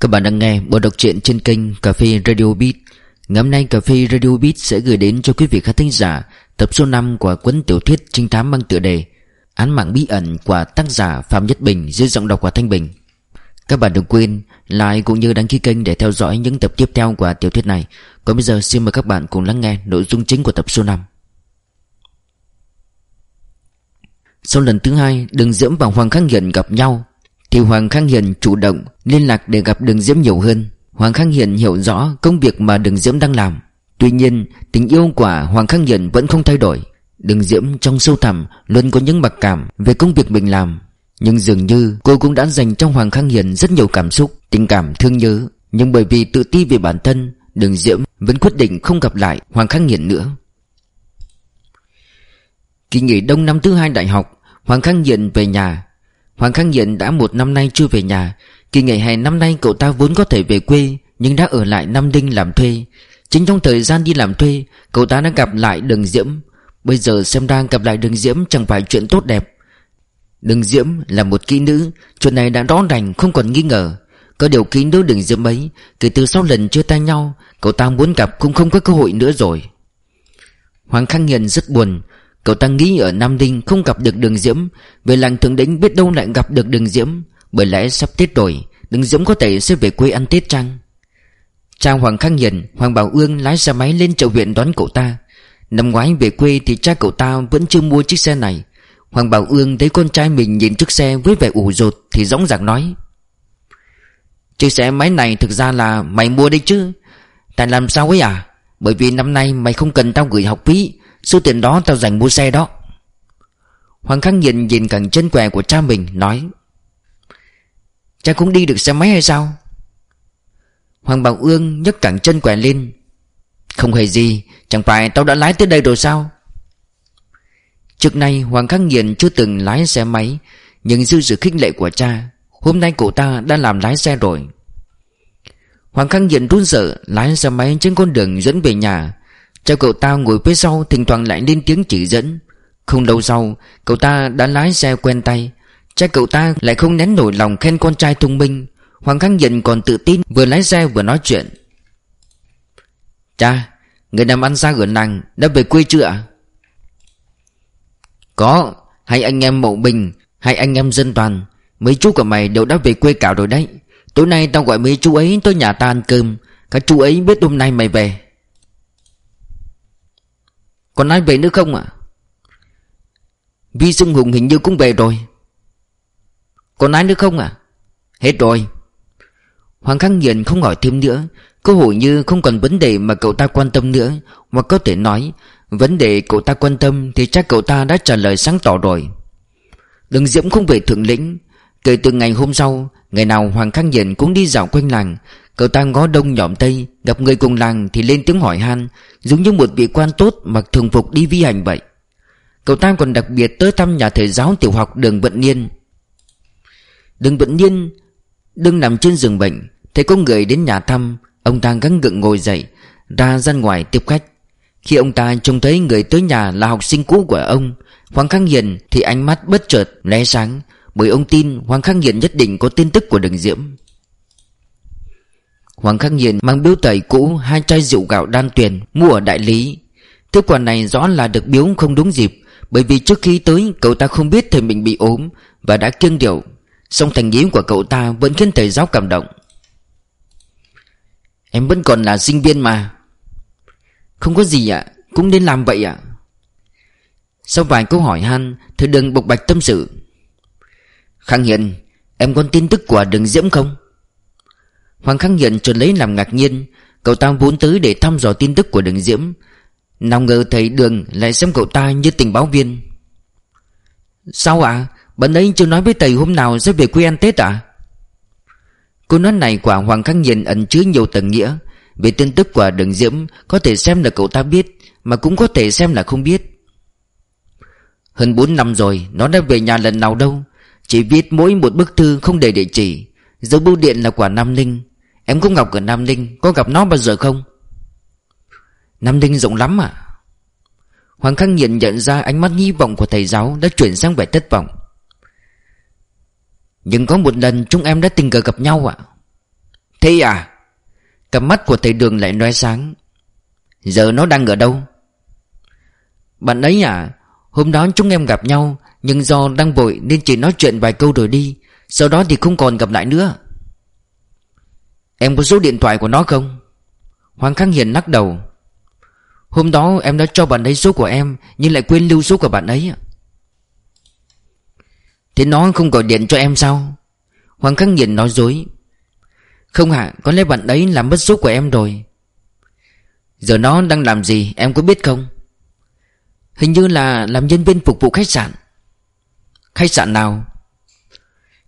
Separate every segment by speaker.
Speaker 1: Các bạn đang nghe bộ đọc truyện trên kênh Cà phê Radio Beat. Ngày hôm nay Cà phê Radio Beat sẽ gửi đến cho quý vị khán thính giả Tập số 5 của cuốn tiểu thuyết trinh thám mang tựa đề Án mạng bí ẩn của tác giả Phạm Nhất Bình dưới giọng đọc của Thanh Bình. Các bạn đừng quên like cũng như đăng ký kênh để theo dõi những tập tiếp theo của tiểu thuyết này. Còn bây giờ xin mời các bạn cùng lắng nghe nội dung chính của tập số 5 Sau lần thứ hai, Đường Diễm và Hoàng Khắc Hiền gặp nhau thì Hoàng Khang Hiền chủ động liên lạc để gặp Đường Diễm nhiều hơn. Hoàng Khang Hiền hiểu rõ công việc mà Đường Diễm đang làm. Tuy nhiên, tình yêu của Hoàng Khang Hiền vẫn không thay đổi. Đường Diễm trong sâu thẳm luôn có những mặc cảm về công việc mình làm. Nhưng dường như cô cũng đã dành cho Hoàng Khang Hiền rất nhiều cảm xúc, Tình cảm thương nhớ. Nhưng bởi vì tự ti về bản thân, Đường Diễm vẫn quyết định không gặp lại Hoàng Khang Hiền nữa. Kỳ nghỉ đông năm thứ hai đại học, Hoàng Khang Hiền về nhà. Hoàng Khang Diện đã một năm nay chưa về nhà. Kỳ nghỉ hè năm nay cậu ta vốn có thể về quê, Nhưng đã ở lại Nam Đinh làm thuê. Chính trong thời gian đi làm thuê, Cậu ta đã gặp lại Đường Diễm. Bây giờ xem ra gặp lại Đường Diễm chẳng phải chuyện tốt đẹp. Đường Diễm là một kỹ nữ, Chuyện này đã rõ ràng không còn nghi ngờ. Có điều kỹ nữ Đường Diễm ấy, Kể từ sau lần chia tay nhau, Cậu ta muốn gặp cũng không có cơ hội nữa rồi. Hoàng Khang Hiền rất buồn. Cậu ta nghĩ ở Nam Ninh không gặp được đường Diễm, Về làng Thượng Đỉnh biết đâu lại gặp được đường Diễm, Bởi lẽ sắp Tết rồi, Đường Diễm có thể sẽ về quê ăn Tết chăng? Cha Hoàng Khang Hiền, Hoàng Bảo Ương lái xe máy lên chợ huyện đón cậu ta. Năm ngoái về quê thì cha cậu ta vẫn chưa mua chiếc xe này. Hoàng Bảo Ương thấy con trai mình nhìn chiếc xe với vẻ ủ rột Thì dõng dạc nói, Chiếc xe máy này thực ra là mày mua đấy chứ? Tại làm sao ấy à? Bởi vì năm nay mày không cần tao gửi học phí Số tiền đó tao dành mua xe đó. Hoàng Khang nhìn nhìn cẳng chân què của cha mình, Nói, Cha cũng đi được xe máy hay sao? Hoàng Bảo Ương nhấc cẳng chân què lên, Không hề gì, Chẳng phải tao đã lái tới đây rồi sao? Trước nay, Hoàng Khắc Nghiền chưa từng lái xe máy, Nhưng dư sự khích lệ của cha, Hôm nay cậu ta đã làm lái xe rồi. Hoàng Khắc Nghiền run sợ, Lái xe máy trên con đường dẫn về nhà Cha cậu ta ngồi phía sau Thỉnh thoảng lại lên tiếng chỉ dẫn. Không lâu sau, Cậu ta đã lái xe quen tay. Cha cậu ta lại không nén nổi lòng khen con trai thông minh. Hoàng Khang nhận còn tự tin Vừa lái xe vừa nói chuyện. Cha, Người làm ăn xa ở nàng Đã về quê chưa ạ? Có, Hai anh em Mậu Bình, Hai anh em Dân Toàn. Mấy chú của mày đều đã về quê cả rồi đấy. Tối nay tao gọi mấy chú ấy tới nhà ta ăn cơm. Các chú ấy biết hôm nay mày về còn ai về nữa không ạ? Vi Sưng Hùng hình như cũng về rồi. Còn ai nữa không ạ? Hết rồi. Hoàng Khang Nghiền không hỏi thêm nữa. Có hội như không còn vấn đề mà cậu ta quan tâm nữa. Hoặc có thể nói, Vấn đề cậu ta quan tâm Thì chắc cậu ta đã trả lời sáng tỏ rồi. Đừng Diễm không về thượng lĩnh. Kể từ ngày hôm sau, Ngày nào Hoàng Khang Nhiền cũng đi dạo quanh làng Cậu ta ngó đông nhỏm tây, Gặp người cùng làng thì lên tiếng hỏi han, Giống như một vị quan tốt mặc thường phục đi vi hành vậy. Cậu ta còn đặc biệt tới thăm nhà thầy giáo tiểu học đường Vận Niên. Đường Vận Niên Đừng nằm trên giường bệnh, Thấy có người đến nhà thăm, Ông ta gắng gượng ngồi dậy, Ra ra ngoài tiếp khách. Khi ông ta trông thấy người tới nhà là học sinh cũ của ông, Hoàng Khang Hiền thì ánh mắt bất chợt lóe sáng, Bởi ông tin Hoàng Khang Hiền nhất định có tin tức của đường Diễm. Hoàng Khắc Nhiên mang biếu tẩy cũ hai chai rượu gạo đan tuyền mua ở đại lý. Thứ quà này rõ là được biếu không đúng dịp bởi vì trước khi tới cậu ta không biết thầy mình bị ốm và đã kiêng điều. Song thành ý của cậu ta vẫn khiến thầy giáo cảm động. Em vẫn còn là sinh viên mà. Không có gì ạ, cũng nên làm vậy ạ. Sau vài câu hỏi han, thầy đừng bộc bạch tâm sự. Khang Hiền, em có tin tức của đường Diễm không? Hoàng Khắc Nhận chợt lấy làm ngạc nhiên. Cậu ta vốn tới để thăm dò tin tức của đường Diễm. Nào ngờ thầy Đường lại xem cậu ta như tình báo viên. Sao ạ? À? Bạn ấy chưa nói với thầy hôm nào sẽ về quê ăn Tết à? Câu nói này của Hoàng Khắc Nhiên ẩn chứa nhiều tầng nghĩa. Về tin tức của đường Diễm, Có thể xem là cậu ta biết, Mà cũng có thể xem là không biết. Hơn 4 năm rồi, Nó đã về nhà lần nào đâu. Chỉ viết mỗi một bức thư không để địa chỉ. Dấu bưu điện là của Nam Ninh Em cũng gặp ở Nam Ninh Có gặp nó bao giờ không? Nam Ninh rộng lắm à Hoàng Khang Nhiện nhận ra ánh mắt hy vọng của thầy giáo Đã chuyển sang vẻ thất vọng. Nhưng có một lần chúng em đã tình cờ gặp nhau ạ. Thế à? Cặp mắt của thầy đường lại nói sáng. Giờ nó đang ở đâu? Bạn ấy à Hôm đó chúng em gặp nhau, Nhưng do đang vội nên chỉ nói chuyện vài câu rồi đi, Sau đó thì không còn gặp lại nữa. Em có số điện thoại của nó không? Hoàng Khang Hiền lắc đầu. Hôm đó em đã cho bạn ấy số của em, Nhưng lại quên lưu số của bạn ấy Thế nó không gọi điện cho em sao? Hoàng Khang Hiền nói dối. Không hả Có lẽ bạn ấy làm mất số của em rồi. Giờ nó đang làm gì, em có biết không? Hình như là làm nhân viên phục vụ khách sạn. Khách sạn nào?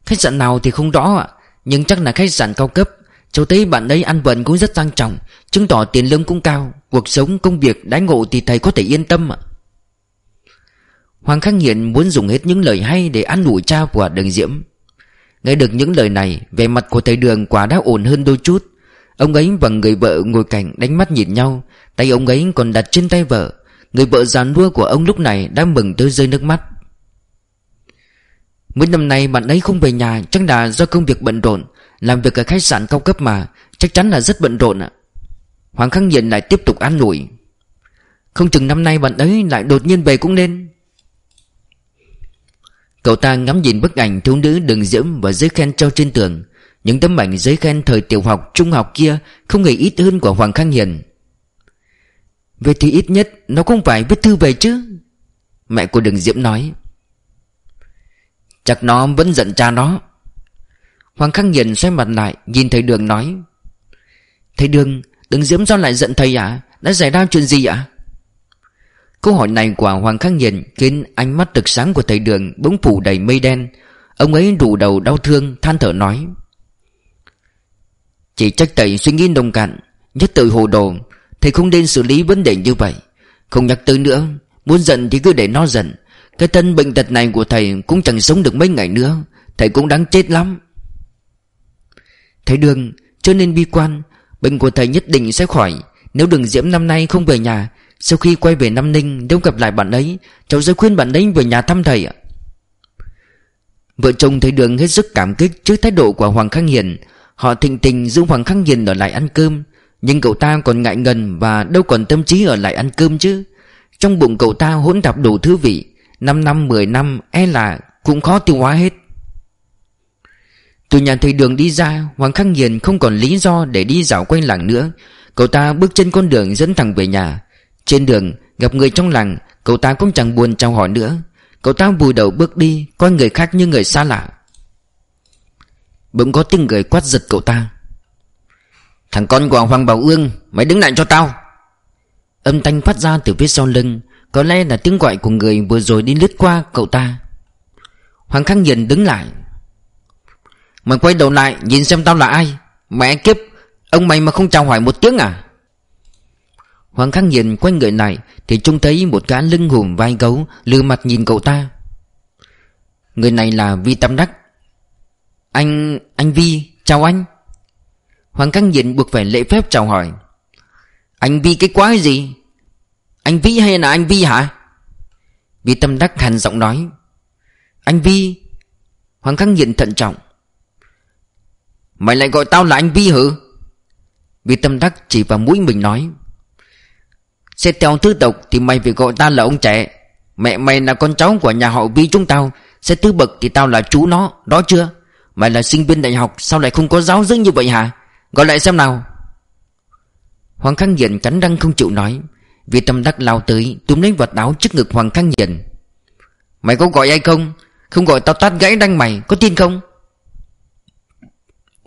Speaker 1: Khách sạn nào thì không rõ ạ, Nhưng chắc là khách sạn cao cấp. Cháu thấy bạn ấy ăn vận cũng rất sang trọng, Chứng tỏ tiền lương cũng cao, Cuộc sống, công việc, đãi ngộ thì thầy có thể yên tâm ạ. Hoàng Khắc Nghiện muốn dùng hết những lời hay Để ăn ủi cha của đường diễm. Nghe được những lời này Về mặt của thầy đường quả đã ổn hơn đôi chút. Ông ấy và người vợ ngồi cạnh đánh mắt nhìn nhau, Tay ông ấy còn đặt trên tay vợ. Người vợ già nua của ông lúc này đã mừng tới rơi nước mắt. Mấy năm nay bạn ấy không về nhà, Chắc là do công việc bận rộn làm việc ở khách sạn cao cấp mà Chắc chắn là rất bận rộn ạ. Hoàng Khắc Nhiện lại tiếp tục an ủi. Không chừng năm nay bạn ấy lại đột nhiên về cũng nên. Cậu ta ngắm nhìn bức ảnh thiếu nữ đường diễm và giấy khen treo trên tường. Những tấm ảnh giấy khen thời tiểu học, trung học kia Không hề ít hơn của Hoàng Khang Hiền Vậy thì ít nhất nó không phải viết thư về chứ Mẹ của đường diễm nói. Chắc nó vẫn giận cha nó. Hoàng Khang Hiền xoay mặt lại Nhìn thầy đường nói Thầy đường Đường diễm do lại giận thầy ạ Đã xảy ra chuyện gì ạ Câu hỏi này của Hoàng Khắc Nghiền khiến ánh mắt thực sáng của thầy Đường bỗng phủ đầy mây đen. Ông ấy đủ đầu đau thương than thở nói. Chỉ trách thầy suy nghĩ đồng cạn, nhất tự hồ đồ. Thầy không nên xử lý vấn đề như vậy. Không nhắc tới nữa, muốn giận thì cứ để nó giận. Cái thân bệnh tật này của thầy cũng chẳng sống được mấy ngày nữa. Thầy cũng đáng chết lắm. Thầy Đường, cho nên bi quan, bệnh của thầy nhất định sẽ khỏi. Nếu đường diễm năm nay không về nhà sau khi quay về Nam Ninh Nếu gặp lại bạn ấy Cháu sẽ khuyên bạn ấy về nhà thăm thầy ạ. Vợ chồng thầy Đường hết sức cảm kích trước thái độ của Hoàng Khang Hiền. Họ thịnh tình giữ Hoàng Khang Hiền ở lại ăn cơm. Nhưng cậu ta còn ngại ngần Và đâu còn tâm trí ở lại ăn cơm chứ. Trong bụng cậu ta hỗn tạp đủ thứ vị. 5 năm 10 năm e là cũng khó tiêu hóa hết. Từ nhà thầy Đường đi ra, Hoàng Khang Hiền không còn lý do để đi dạo quanh làng nữa. Cậu ta bước trên con đường dẫn thẳng về nhà. Trên đường, gặp người trong làng, Cậu ta cũng chẳng buồn chào hỏi nữa. Cậu ta vùi đầu bước đi, Coi người khác như người xa lạ. Bỗng có tiếng người quát giật cậu ta. Thằng con của Hoàng Bảo Ương, Mày đứng lại cho tao. Âm thanh phát ra từ phía sau lưng, Có lẽ là tiếng gọi của người vừa rồi đi lướt qua cậu ta. Hoàng Khang Nhìn đứng lại Mày quay đầu lại nhìn xem tao là ai. Mẹ kiếp Ông mày mà không chào hỏi một tiếng à? Hoàng Khang nhìn quanh người này Thì trông thấy một gã lưng hùm vai gấu Lừa mặt nhìn cậu ta. Người này là Vi Tâm Đắc. Anh... anh Vi, chào anh. Hoàng Khang nhìn buộc phải lễ phép chào hỏi. Anh Vi cái quái gì? Anh Vi hay là anh Vi hả? Vi Tâm Đắc hàn giọng nói. Anh Vi. Hoàng Khang nhìn thận trọng. Mày lại gọi tao là anh Vi hử? Vi Tâm Đắc chỉ vào mũi mình nói. Xét theo thứ tộc thì mày phải gọi ta là ông trẻ. Mẹ mày là con cháu của nhà họ Vi chúng tao. Xét thứ bậc thì tao là chú nó. Đó chưa? Mày là sinh viên đại học, Sao lại không có giáo dưỡng như vậy hả? Gọi lại xem nào. Hoàng Khang Hiền cắn răng không chịu nói. Vì tâm đắc lao tới, Túm lấy vật áo trước ngực Hoàng Khang Hiền. Mày có gọi ai không? Không gọi tao tát gãy răng mày, Có tin không?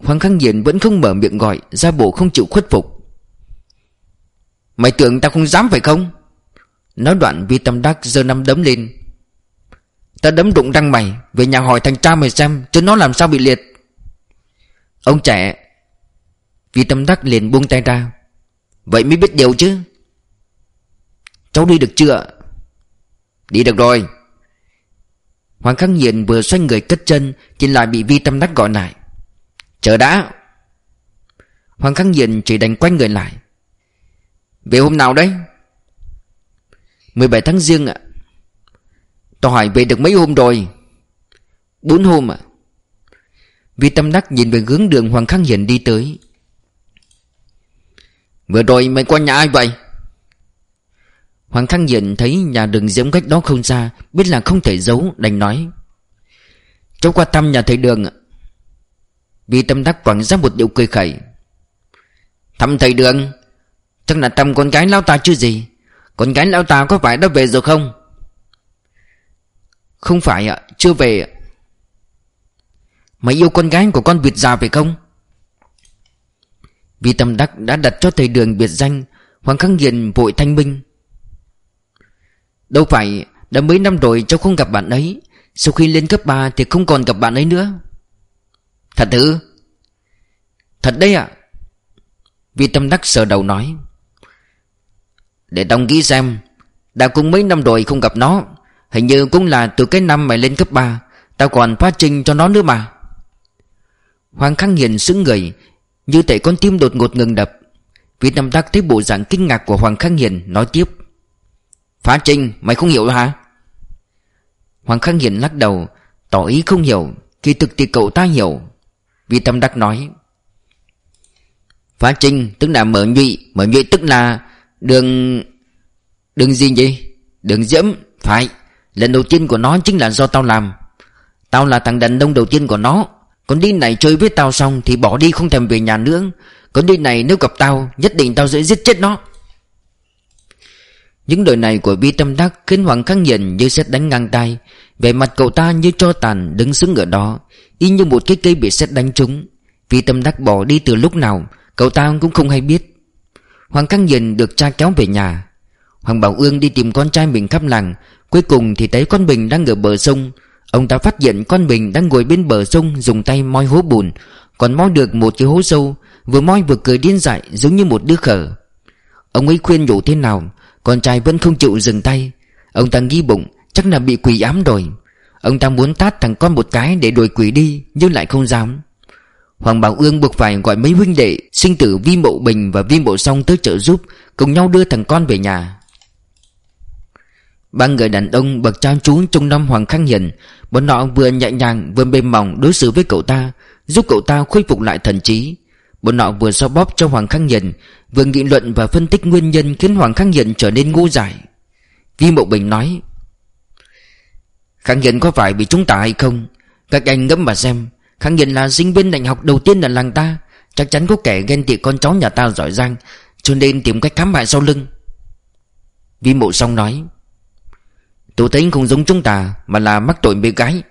Speaker 1: Hoàng Khang Hiền vẫn không mở miệng gọi, Ra bộ không chịu khuất phục. Mày tưởng tao không dám phải không? Nói đoạn vi tâm đắc giơ năm đấm lên. Ta đấm đụng răng mày, Về nhà hỏi thằng cha mày xem, Chứ nó làm sao bị liệt. Ông trẻ, Vi tâm đắc liền buông tay ra. Vậy mới biết điều chứ. Cháu đi được chưa Đi được rồi. Hoàng Khắc Nhiện vừa xoay người cất chân, Thì lại bị Vi Tâm Đắc gọi lại. Chờ đã. Hoàng Khắc Diện chỉ đành quanh người lại. Về hôm nào đấy 17 tháng riêng ạ. Tôi hỏi về được mấy hôm rồi? Bốn hôm ạ. Vi tâm đắc nhìn về hướng đường Hoàng Khắc Hiền đi tới.
Speaker 2: Vừa rồi mày qua nhà ai vậy?
Speaker 1: Hoàng Khắc Hiền thấy nhà đường diễm cách đó không xa, Biết là không thể giấu, đành nói. Cháu qua thăm nhà thầy đường ạ. Vì tâm đắc quẳng ra một điệu cười khẩy.
Speaker 2: Thăm thầy đường, Chắc là thăm con gái lão ta chứ gì? Con gái lão ta có phải đã về rồi không?
Speaker 1: Không phải ạ, Chưa về ạ. Mày yêu con gái của con Việt già phải không? Vì tâm đắc đã đặt cho thầy đường biệt danh Hoàng Khắc Hiền vội thanh minh. Đâu phải, Đã mấy năm rồi cháu không gặp bạn ấy. Sau khi lên cấp 3 thì không còn gặp bạn ấy nữa.
Speaker 2: Thật ư?
Speaker 1: Thật đấy ạ. Vi tâm đắc sờ đầu nói.
Speaker 2: Để đăng ký xem, Đã cũng mấy năm rồi không gặp nó. Hình như cũng là từ cái năm mày lên cấp 3 Tao còn phát trình cho nó nữa mà.
Speaker 1: Hoàng Khang Hiền sững người, Như thể con tim đột ngột ngừng đập. Vi tâm đắc thấy bộ dạng kinh ngạc của Hoàng Khang Hiền, Nói tiếp.
Speaker 2: Phá Trinh, mày không hiểu hả?
Speaker 1: Hoàng Khang Hiền lắc đầu, Tỏ ý không hiểu, Kỳ thực thì cậu ta hiểu. Vi tâm đắc nói,
Speaker 2: Phá Trinh, tức là mở nhụy Mở nhụy tức là đường Đường gì vậy Đường diễm, Phải. Lần đầu tiên của nó chính là do tao làm. Tao là thằng đàn ông đầu tiên của nó. Con đi này chơi với tao xong Thì bỏ đi, không thèm về nhà nữa. Con đi này nếu gặp tao, Nhất định tao sẽ giết chết nó.
Speaker 1: Những lời này của Vi Tâm Đắc khiến Hoàng Khang nhìn như xét đánh ngang tay về mặt cậu ta như cho tàn, đứng sững ở đó. Y như một cái cây bị xét đánh trúng. Vì Tâm Đắc bỏ đi từ lúc nào, Cậu ta cũng không hay biết. Hoàng Căng Nhìn được cha kéo về nhà. Hoàng Bảo Ương đi tìm con trai mình khắp làng. Cuối cùng thì thấy con Bình đang ở bờ sông. Ông ta phát hiện con Bình đang ngồi bên bờ sông, Dùng tay moi hố bùn. Còn moi được một cái hố sâu, Vừa moi vừa cười điên dại, giống như một đứa khở Ông ấy khuyên nhủ thế nào, con trai vẫn không chịu dừng tay. Ông ta nghi bụng Chắc là bị quỷ ám rồi. Ông ta muốn tát thằng con một cái để đuổi quỷ đi, Nhưng lại không dám. Hoàng Bảo Ương buộc phải gọi mấy huynh đệ, Sinh tử Vi Mộ Bình và Vi Mộ Song tới trợ giúp, Cùng nhau đưa thằng con về nhà. Ba người đàn ông bậc cha chú trong năm Hoàng Khang Hiền, Bọn họ vừa nhẹ nhàng, vừa mềm mỏng đối xử với cậu ta, Giúp cậu ta khôi phục lại thần trí. Bọn họ vừa so bóp cho Hoàng Khang Hiền, Vừa nghị luận và phân tích nguyên nhân Khiến Hoàng Khang Hiền trở nên ngu dại. Vi Mộ Bình nói Khang Hiền có phải bị chúng ta hay không? Các anh ngẫm mà xem. Khang Hiền là sinh viên đại học đầu tiên ở làng ta. Chắc chắn có kẻ ghen tị con cháu nhà ta giỏi giang, Cho nên tìm cách khám hại sau lưng. Vi Mộ Song nói, Tôi thấy không giống chúng ta, Mà là mắc tội mấy gái.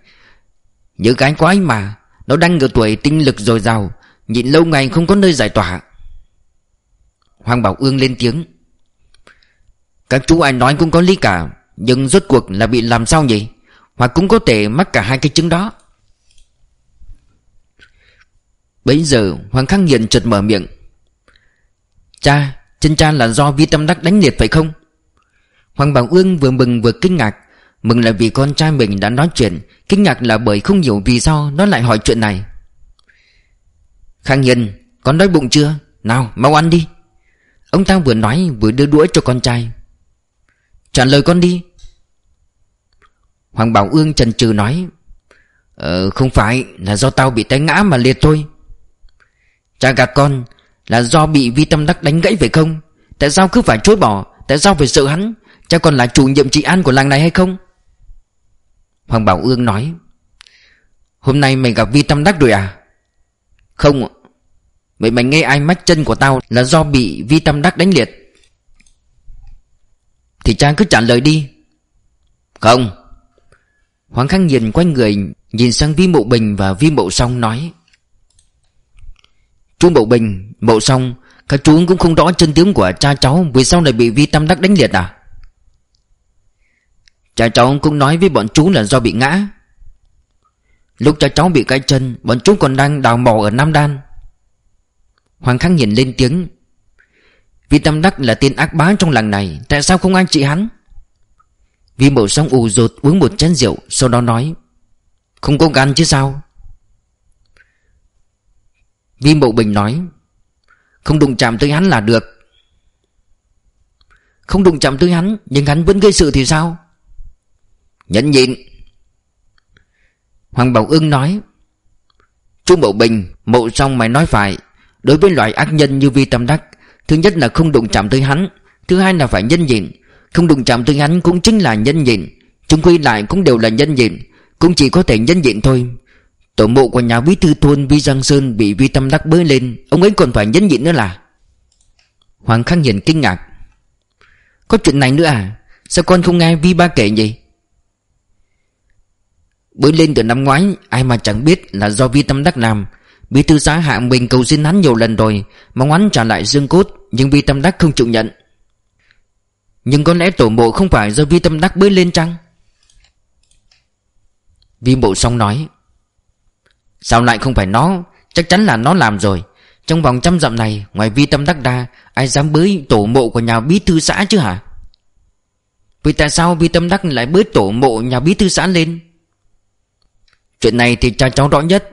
Speaker 1: Nhớ gái quái mà, Nó đang ở tuổi tinh lực dồi dào, Nhịn lâu ngày không có nơi giải tỏa. Hoàng Bảo Ương lên tiếng, Các chú ai nói cũng có lý cả, Nhưng rốt cuộc là bị làm sao nhỉ? Hoặc cũng có thể mắc cả hai cái chứng đó. Bấy giờ, Hoàng Khang Hiền chợt mở miệng. Cha, Chân cha là do vi tâm đắc đánh liệt phải không? Hoàng Bảo Ương vừa mừng vừa kinh ngạc. Mừng là vì con trai mình đã nói chuyện. Kinh ngạc là bởi không hiểu vì sao Nó lại hỏi chuyện này. Khang Hiền, Con đói bụng chưa? Nào, mau ăn đi. Ông ta vừa nói vừa đưa đũa cho con trai. Trả lời con đi. Hoàng Bảo Ương trần trừ nói Ờ không phải Là do tao bị té ngã mà liệt thôi. Cha gạt con, Là do bị vi tâm đắc đánh gãy phải không? Tại sao cứ phải chối bỏ? Tại sao phải sợ hắn? Cha còn là chủ nhiệm trị an của làng này hay không? Hoàng Bảo Ương nói, Hôm nay mày gặp vi tâm đắc rồi à? Không Vậy mày nghe ai mách chân của tao Là do bị vi tâm đắc đánh liệt? Thì cha cứ trả lời đi. Không. Hoàng Khang nhìn quanh người Nhìn sang Vi Mậu Bình và Vi Mậu Song nói. Chú Mậu Bình, Mậu Song Các chú cũng không rõ chân tướng của cha cháu Vì sao lại bị Vi Tam Đắc đánh liệt à? Cha cháu cũng nói với bọn chú là do bị ngã. Lúc cha cháu bị cái chân Bọn chú còn đang đào mỏ ở Nam Đan. Hoàng Khang nhìn lên tiếng. Vi Tam Đắc là tên ác bá trong làng này Tại sao không ai trị hắn? Vi Mộ xong ù rột uống một chén rượu, Sau đó nói, Không có gan chứ sao? Vi Mộ Bình nói, Không đụng chạm tới hắn là được. Không đụng chạm tới hắn, Nhưng hắn vẫn gây sự thì sao? Nhẫn nhịn. Hoàng Bảo Ưng nói, Chú mậu Bình mậu xong mày nói phải, Đối với loại ác nhân như Vi Tâm Đắc,
Speaker 2: Thứ nhất là không đụng chạm tới hắn, Thứ hai là phải nhân nhịn không đụng chạm tới hắn cũng chính là nhân nhịn. Chúng quy lại cũng đều là nhân nhịn. Cũng chỉ có thể nhân nhịn thôi. Tổ mộ của nhà bí thư thôn Vi Giang Sơn Bị Vi Tâm Đắc bới lên. Ông ấy còn phải nhân nhịn nữa là? Hoàng Khang Hiền kinh ngạc. Có chuyện này nữa à? Sao con không nghe Vi Ba kể vậy bới lên từ năm ngoái, Ai mà chẳng biết là do Vi Tâm Đắc làm. Bí thư xã hạ mình cầu xin hắn nhiều lần rồi Mong hắn trả lại dương cốt, Nhưng Vi Tâm Đắc không chịu nhận. Nhưng có lẽ tổ mộ không phải do Vi Tâm Đắc bơi lên chăng? Vi bộ xong nói, Sao lại không phải nó? Chắc chắn là nó làm rồi. Trong vòng trăm dặm này, Ngoài Vi Tâm Đắc đa Ai dám bới tổ mộ của nhà bí thư xã chứ hả? Vì tại sao Vi Tâm Đắc lại bới tổ mộ nhà bí thư xã lên? Chuyện này thì cha cháu rõ nhất.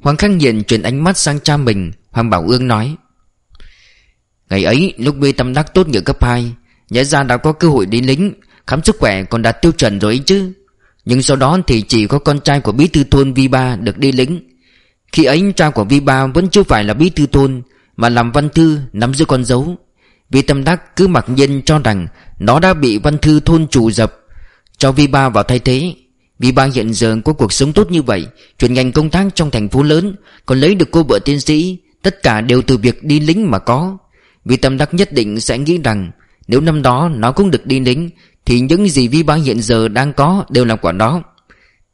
Speaker 2: Hoàng Khang Nhiện chuyển ánh mắt sang cha mình, Hoàng Bảo Ương nói Ngày ấy, lúc Vi Tâm Đắc tốt nghiệp cấp 2 Nhớ ra đã có cơ hội đi lính, Khám sức khỏe còn đạt tiêu chuẩn rồi ấy chứ. Nhưng sau đó thì chỉ có con trai của bí thư thôn vi ba được đi lính. Khi ấy, cha của vi ba vẫn chưa phải là bí thư thôn, Mà làm văn thư nắm giữ con dấu. Vi Tâm Đắc cứ mặc nhiên cho rằng Nó đã bị văn thư thôn chủ dập. Cho vi ba vào thay thế. Vi ba hiện giờ có cuộc sống tốt như vậy, Chuyển ngành công tác trong thành phố lớn, Còn lấy được cô vợ tiến sĩ, Tất cả đều từ việc đi lính mà có vì Tâm Đắc nhất định sẽ nghĩ rằng, Nếu năm đó nó cũng được đi lính, thì những gì Vi Ba hiện giờ đang có đều là quả đó.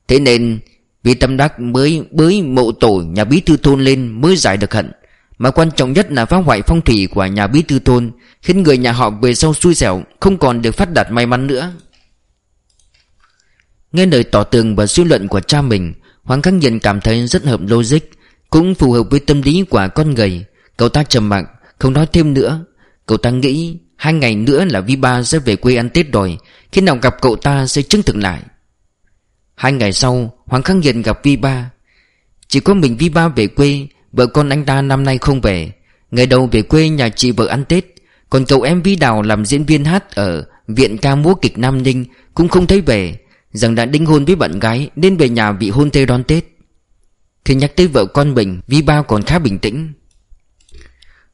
Speaker 2: Thế nên, vì Tâm Đắc mới bới mộ tổ nhà bí thư thôn lên mới giải được hận. Mà quan trọng nhất là phá hoại phong thủy của nhà bí thư thôn, Khiến người nhà họ về sau xui xẻo, Không còn được phát đạt may mắn nữa. Nghe lời tỏ tường và suy luận của cha mình, Hoàng Khắc Nhiên cảm thấy rất hợp logic, Cũng phù hợp với tâm lý của con người. Cậu ta trầm mặc không nói thêm nữa, Cậu ta nghĩ Hai ngày nữa là Vi Ba sẽ về quê ăn Tết rồi, Khi nào gặp cậu ta sẽ chứng thực lại. Hai ngày sau, Hoàng Khang Hiền gặp Vi Ba Chỉ có mình Vi Ba về quê, Vợ con anh ta năm nay không về. Ngày đầu về quê, nhà chị vợ ăn Tết. Còn cậu em Vi Đào làm diễn viên hát Ở Viện ca múa kịch Nam Ninh Cũng không thấy về. Rằng đã đính hôn với bạn gái, Nên về nhà bị hôn tê đón Tết. Khi nhắc tới vợ con mình Vi Ba còn khá bình tĩnh.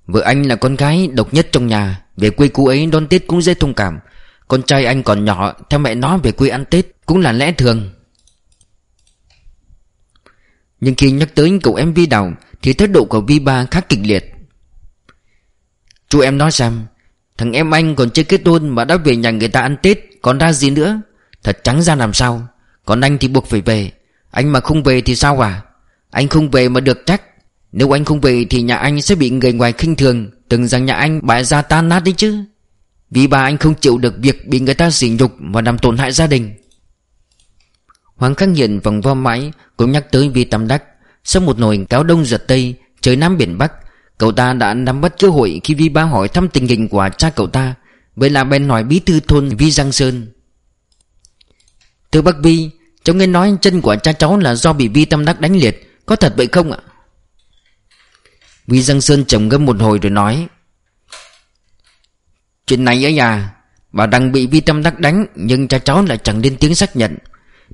Speaker 2: Vợ anh là con gái độc nhất trong nhà, Về quê cô ấy đón Tết cũng dễ thông cảm. Con trai anh còn nhỏ, Theo mẹ nó về quê ăn Tết Cũng là lẽ thường. Nhưng khi nhắc tới cậu em Vi Đào Thì thái độ của Vi Ba khá kịch liệt. Chú em nói xem Thằng em anh còn chưa kết hôn Mà đã về nhà người ta ăn Tết, Còn ra gì nữa? Thật trắng ra làm sao? Còn anh thì buộc phải về. Anh mà không về thì sao à? Anh không về mà được trách nếu anh không về thì nhà anh sẽ bị người ngoài khinh thường. Tưởng rằng nhà anh bại ra tan nát đấy chứ. Vì bà anh không chịu được việc bị người ta sỉ nhục Và làm tổn hại gia đình. Hoàng Khắc Hiền vòng vo mãi, Cũng nhắc tới Vi Tam Đắc. Sau một nồi cáo đông giật tây, Trời Nam biển Bắc, Cậu ta đã nắm bắt cơ hội khi Vi Ba hỏi thăm tình hình của cha cậu ta. Vậy là bên hỏi bí thư thôn Vi Giang Sơn. Thưa bác Vi, Cháu nghe nói chân của cha cháu là do bị Vi Tam Đắc đánh liệt. Có thật vậy không ạ? Vi Giang Sơn trầm ngâm một hồi rồi nói, Chuyện này ở nhà Bà đang bị Vi Tâm Đắc đánh, Nhưng cha cháu lại chẳng lên tiếng xác nhận.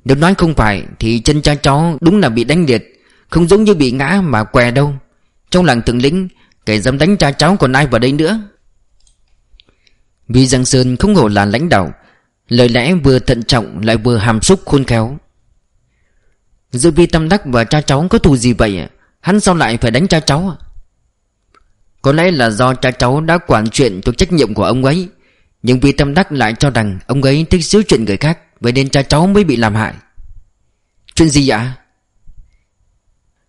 Speaker 2: Nếu nói không phải, Thì chân cha cháu đúng là bị đánh liệt, Không giống như bị ngã mà què đâu. Trong làng thượng lĩnh, Kẻ dám đánh cha cháu còn ai vào đây nữa? Vi Giang Sơn không hổ là lãnh đạo, Lời lẽ vừa thận trọng Lại vừa hàm xúc khôn khéo. Giữa Vi Tâm Đắc và cha cháu có thù gì vậy Hắn sao lại phải đánh cha cháu có lẽ là do cha cháu đã quản chuyện thuộc trách nhiệm của ông ấy. Nhưng vì tâm đắc lại cho rằng Ông ấy thích xíu chuyện người khác, Vậy nên cha cháu mới bị làm hại. Chuyện gì ạ?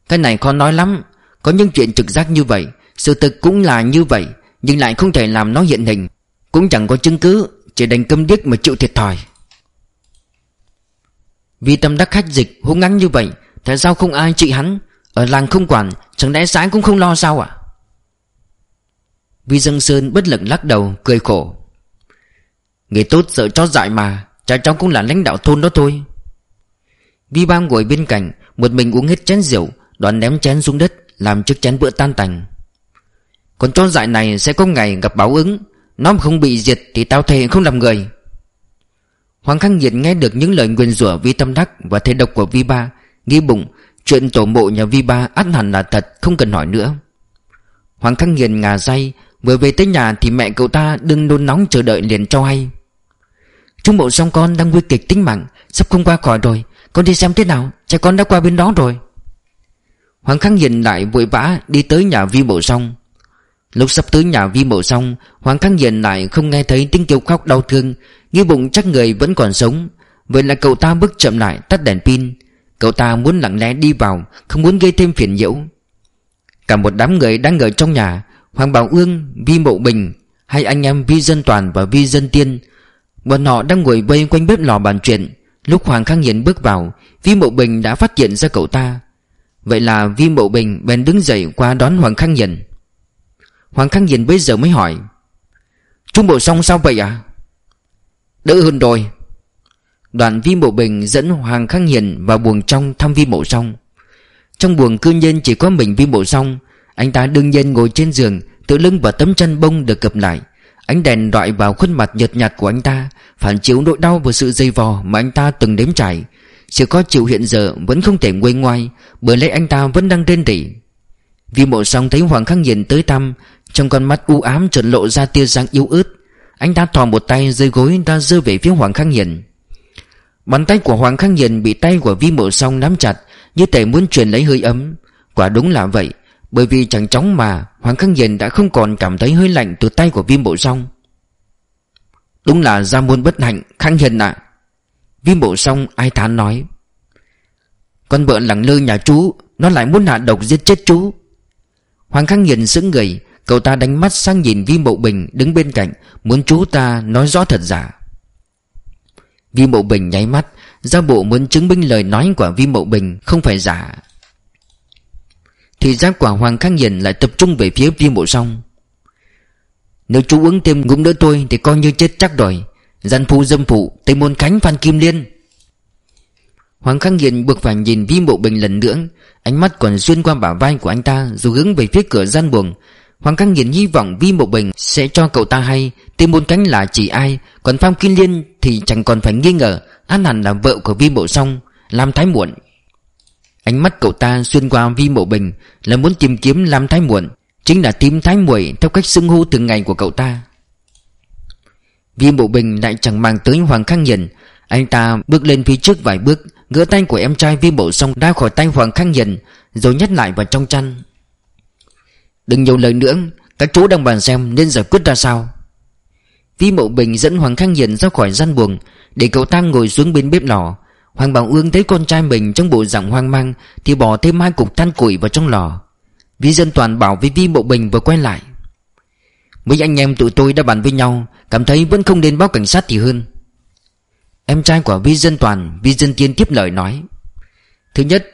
Speaker 2: Cái này khó nói lắm. Có những chuyện trực giác như vậy, Sự thực cũng là như vậy, Nhưng lại không thể làm nó hiện hình. Cũng chẳng có chứng cứ, Chỉ đành câm điếc mà chịu thiệt thòi. Vì tâm đắc khách dịch, hung ngắn như vậy, Tại sao không ai trị hắn? Ở làng không quản, Chẳng lẽ sáng cũng không lo sao ạ? à? Vi Dương Sơn bất lực lắc đầu, cười khổ. Người tốt sợ cho dại mà, Cha cháu cũng là lãnh đạo thôn đó thôi. Vi Bang ngồi bên cạnh, Một mình uống hết chén rượu Đoàn ném chén xuống đất, Làm chiếc chén bữa tan tành. Còn cho dại này sẽ có ngày gặp báo ứng, Nó mà không bị diệt Thì tao thề không làm người. Hoàng Khang Nhiệt nghe được những lời nguyền rủa Vi Tâm Đắc Và thế độc của Vi Ba Nghi bụng, Chuyện tổ mộ nhà Vi Ba ắt hẳn là thật, Không cần hỏi nữa.
Speaker 1: Hoàng Khang Nhiệt ngà say Vừa về tới nhà thì mẹ cậu ta đừng nôn nóng chờ đợi liền cho hay. Trung bộ song con đang nguy kịch tính mạng, Sắp không qua khỏi rồi. Con đi xem thế nào? Cha con đã qua bên đó rồi. Hoàng Khang Hiền lại vội vã đi tới nhà vi bộ song. Lúc sắp tới nhà vi bộ song, Hoàng Khang Hiền lại không nghe thấy tiếng kêu khóc đau thương Nghĩ bụng chắc người vẫn còn sống. Vậy là cậu ta bước chậm lại, tắt đèn pin. Cậu ta muốn lặng lẽ đi vào, Không muốn gây thêm phiền nhiễu. Cả một đám người đang ở trong nhà Hoàng Bảo Ương, Vi Mộ Bình Hai anh em Vi Dân Toàn và Vi Dân Tiên Bọn họ đang ngồi vây quanh bếp lò bàn chuyện. Lúc Hoàng Khang Hiền bước vào Vi Mộ Bình đã phát hiện ra cậu ta. Vậy là Vi Mộ Bình bèn đứng dậy qua đón Hoàng Khang Hiền. Hoàng Khang Hiền bây giờ mới hỏi Trung Bộ xong sao vậy à Đỡ hơn rồi. Đoàn Vi Mộ Bình dẫn Hoàng Khang Hiền vào buồng trong thăm Vi Mộ Xong Trong buồng cư nhiên chỉ có mình Vi Mộ Xong anh ta đương nhiên ngồi trên giường, Tự lưng và tấm chân bông được cập lại. Ánh đèn rọi vào khuôn mặt nhợt nhạt của anh ta, Phản chiếu nỗi đau và sự dây vò mà anh ta từng đếm trải. Sự có chịu hiện giờ vẫn không thể nguôi ngoai, Bởi lẽ anh ta vẫn đang rên rỉ. Vi mộ xong thấy Hoàng Khang Hiền tới thăm, Trong con mắt u ám trợn lộ ra tia sáng yếu ớt, Anh ta thò một tay rơi gối ra rơi về phía Hoàng Khang Hiền Bàn tay của Hoàng Khang Hiền bị tay của Vi mộ xong nắm chặt, Như thể muốn truyền lấy hơi ấm. Quả đúng là vậy bởi vì chẳng chóng mà, Hoàng Khang Hiền đã không còn cảm thấy hơi lạnh từ tay của viêm bộ song. Đúng là ra muôn bất hạnh, Khang Hiền ạ. À. bộ song ai thán nói, Con vợ lẳng lơ nhà chú, Nó lại muốn hạ độc giết chết chú. Hoàng Khang Hiền sững người, Cậu ta đánh mắt sang nhìn Vi bộ Bình đứng bên cạnh, Muốn chú ta nói rõ thật giả? Vi bộ Bình nháy mắt, Ra bộ muốn chứng minh lời nói của Vi bộ Bình không phải giả. Thì giác quả Hoàng Khang Hiền lại tập trung về phía Vi bộ Song. Nếu chú uống thêm ngụm đỡ tôi Thì coi như chết chắc rồi. Gian phu dâm phụ, Tây Môn Khánh Phan Kim Liên. Hoàng Khang Hiền buộc phải nhìn Vi Mộ Bình lần nữa. Ánh mắt còn xuyên qua bả vai của anh ta, Rồi hướng về phía cửa gian buồng. Hoàng Khang Hiền hy vọng Vi Mộ Bình Sẽ cho cậu ta hay, Tây Môn Khánh là chỉ ai, Còn Phan Kim Liên thì chẳng còn phải nghi ngờ, An hẳn là vợ của Vi Mộ Song, làm Thái Muộn. Ánh mắt cậu ta xuyên qua Vi Mộ Bình Là muốn tìm kiếm Lam Thái Muộn, Chính là tím Thái Muội Theo cách xưng hô thường ngày của cậu ta. Vi Mộ Bình lại chẳng mang tới Hoàng Khang Hiền Anh ta bước lên phía trước vài bước, Gỡ tay của em trai Vi bộ Song ra khỏi tay Hoàng Khang Hiền Rồi nhét lại vào trong chăn. Đừng nhiều lời nữa, Các chú đang bàn xem nên giải quyết ra sao. Vi Mộ Bình dẫn Hoàng Khang Hiền ra khỏi gian buồng, Để cậu ta ngồi xuống bên bếp lò. Hoàng Bảo Ương thấy con trai mình trong bộ dạng hoang mang, Thì bỏ thêm hai cục than củi vào trong lò. Vi Dân Toàn bảo với Vi Mộ Bình vừa quay lại. Mấy anh em tụi tôi đã bàn với nhau, Cảm thấy vẫn không nên báo cảnh sát thì hơn. Em trai của Vi Dân Toàn Vi Dân Tiên tiếp lời nói. Thứ nhất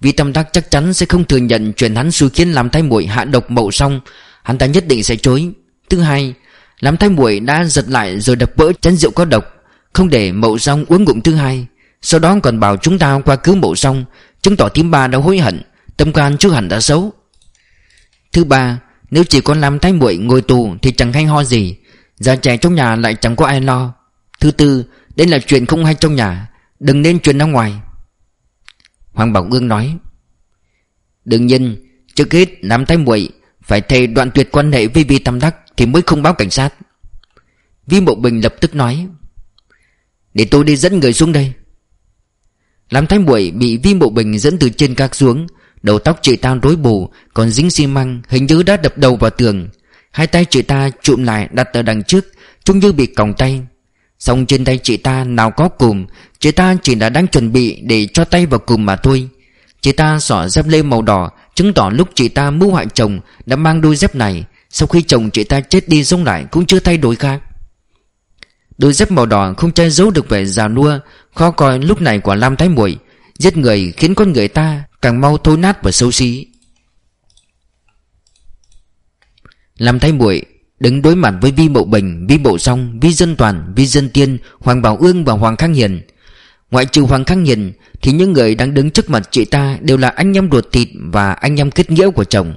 Speaker 1: Vi Tâm Đắc chắc chắn sẽ không thừa nhận Chuyện hắn xui khiến làm thay muội hạ độc mậu xong, Hắn ta nhất định sẽ chối. Thứ hai Làm thay muội đã giật lại rồi đập vỡ chén rượu có độc, Không để mậu xong uống ngụm thứ hai. Sau đó còn bảo chúng ta qua cứu mộ xong, Chứng tỏ thím ba đã hối hận, Tâm can chưa hẳn đã xấu. Thứ ba, Nếu chỉ còn làm thái muội ngồi tù Thì chẳng hay ho gì, Già trẻ trong nhà lại chẳng có ai lo. Thứ tư, Đây là chuyện không hay trong nhà, Đừng nên truyền ra ngoài. Hoàng Bảo Ương nói, Đương nhiên, Trước hết làm thái muội Phải thề đoạn tuyệt quan hệ với Vi Tam Đắc Thì mới không báo cảnh sát. Vi Mộ Bình lập tức nói, Để tôi đi dẫn người xuống đây. Làm thái muội bị Vi Mộ Bình dẫn từ trên các xuống. Đầu tóc chị ta rối bù, Còn dính xi măng, Hình như đã đập đầu vào tường. Hai tay chị ta trụm lại đặt ở đằng trước, Trông như bị còng tay. Xong trên tay chị ta nào có cùm, Chị ta chỉ đã đang chuẩn bị để cho tay vào cùm mà thôi. Chị ta xỏ dép lê màu đỏ, Chứng tỏ lúc chị ta mưu hại chồng Đã mang đôi dép này. Sau khi chồng chị ta chết đi sống lại Cũng chưa thay đổi khác. Đôi dép màu đỏ không che giấu được vẻ già nua Khó coi lúc này của Lam Thái Muội Giết người khiến con người ta Càng mau thối nát và xấu xí. Lam Thái Muội Đứng đối mặt với Vi Mậu Bình, Vi Bộ Song, Vi Dân Toàn, Vi Dân Tiên, Hoàng Bảo Ương và Hoàng Khang Hiền. Ngoại trừ Hoàng Khang Hiền Thì những người đang đứng trước mặt chị ta Đều là anh em ruột thịt và anh em kết nghĩa của chồng.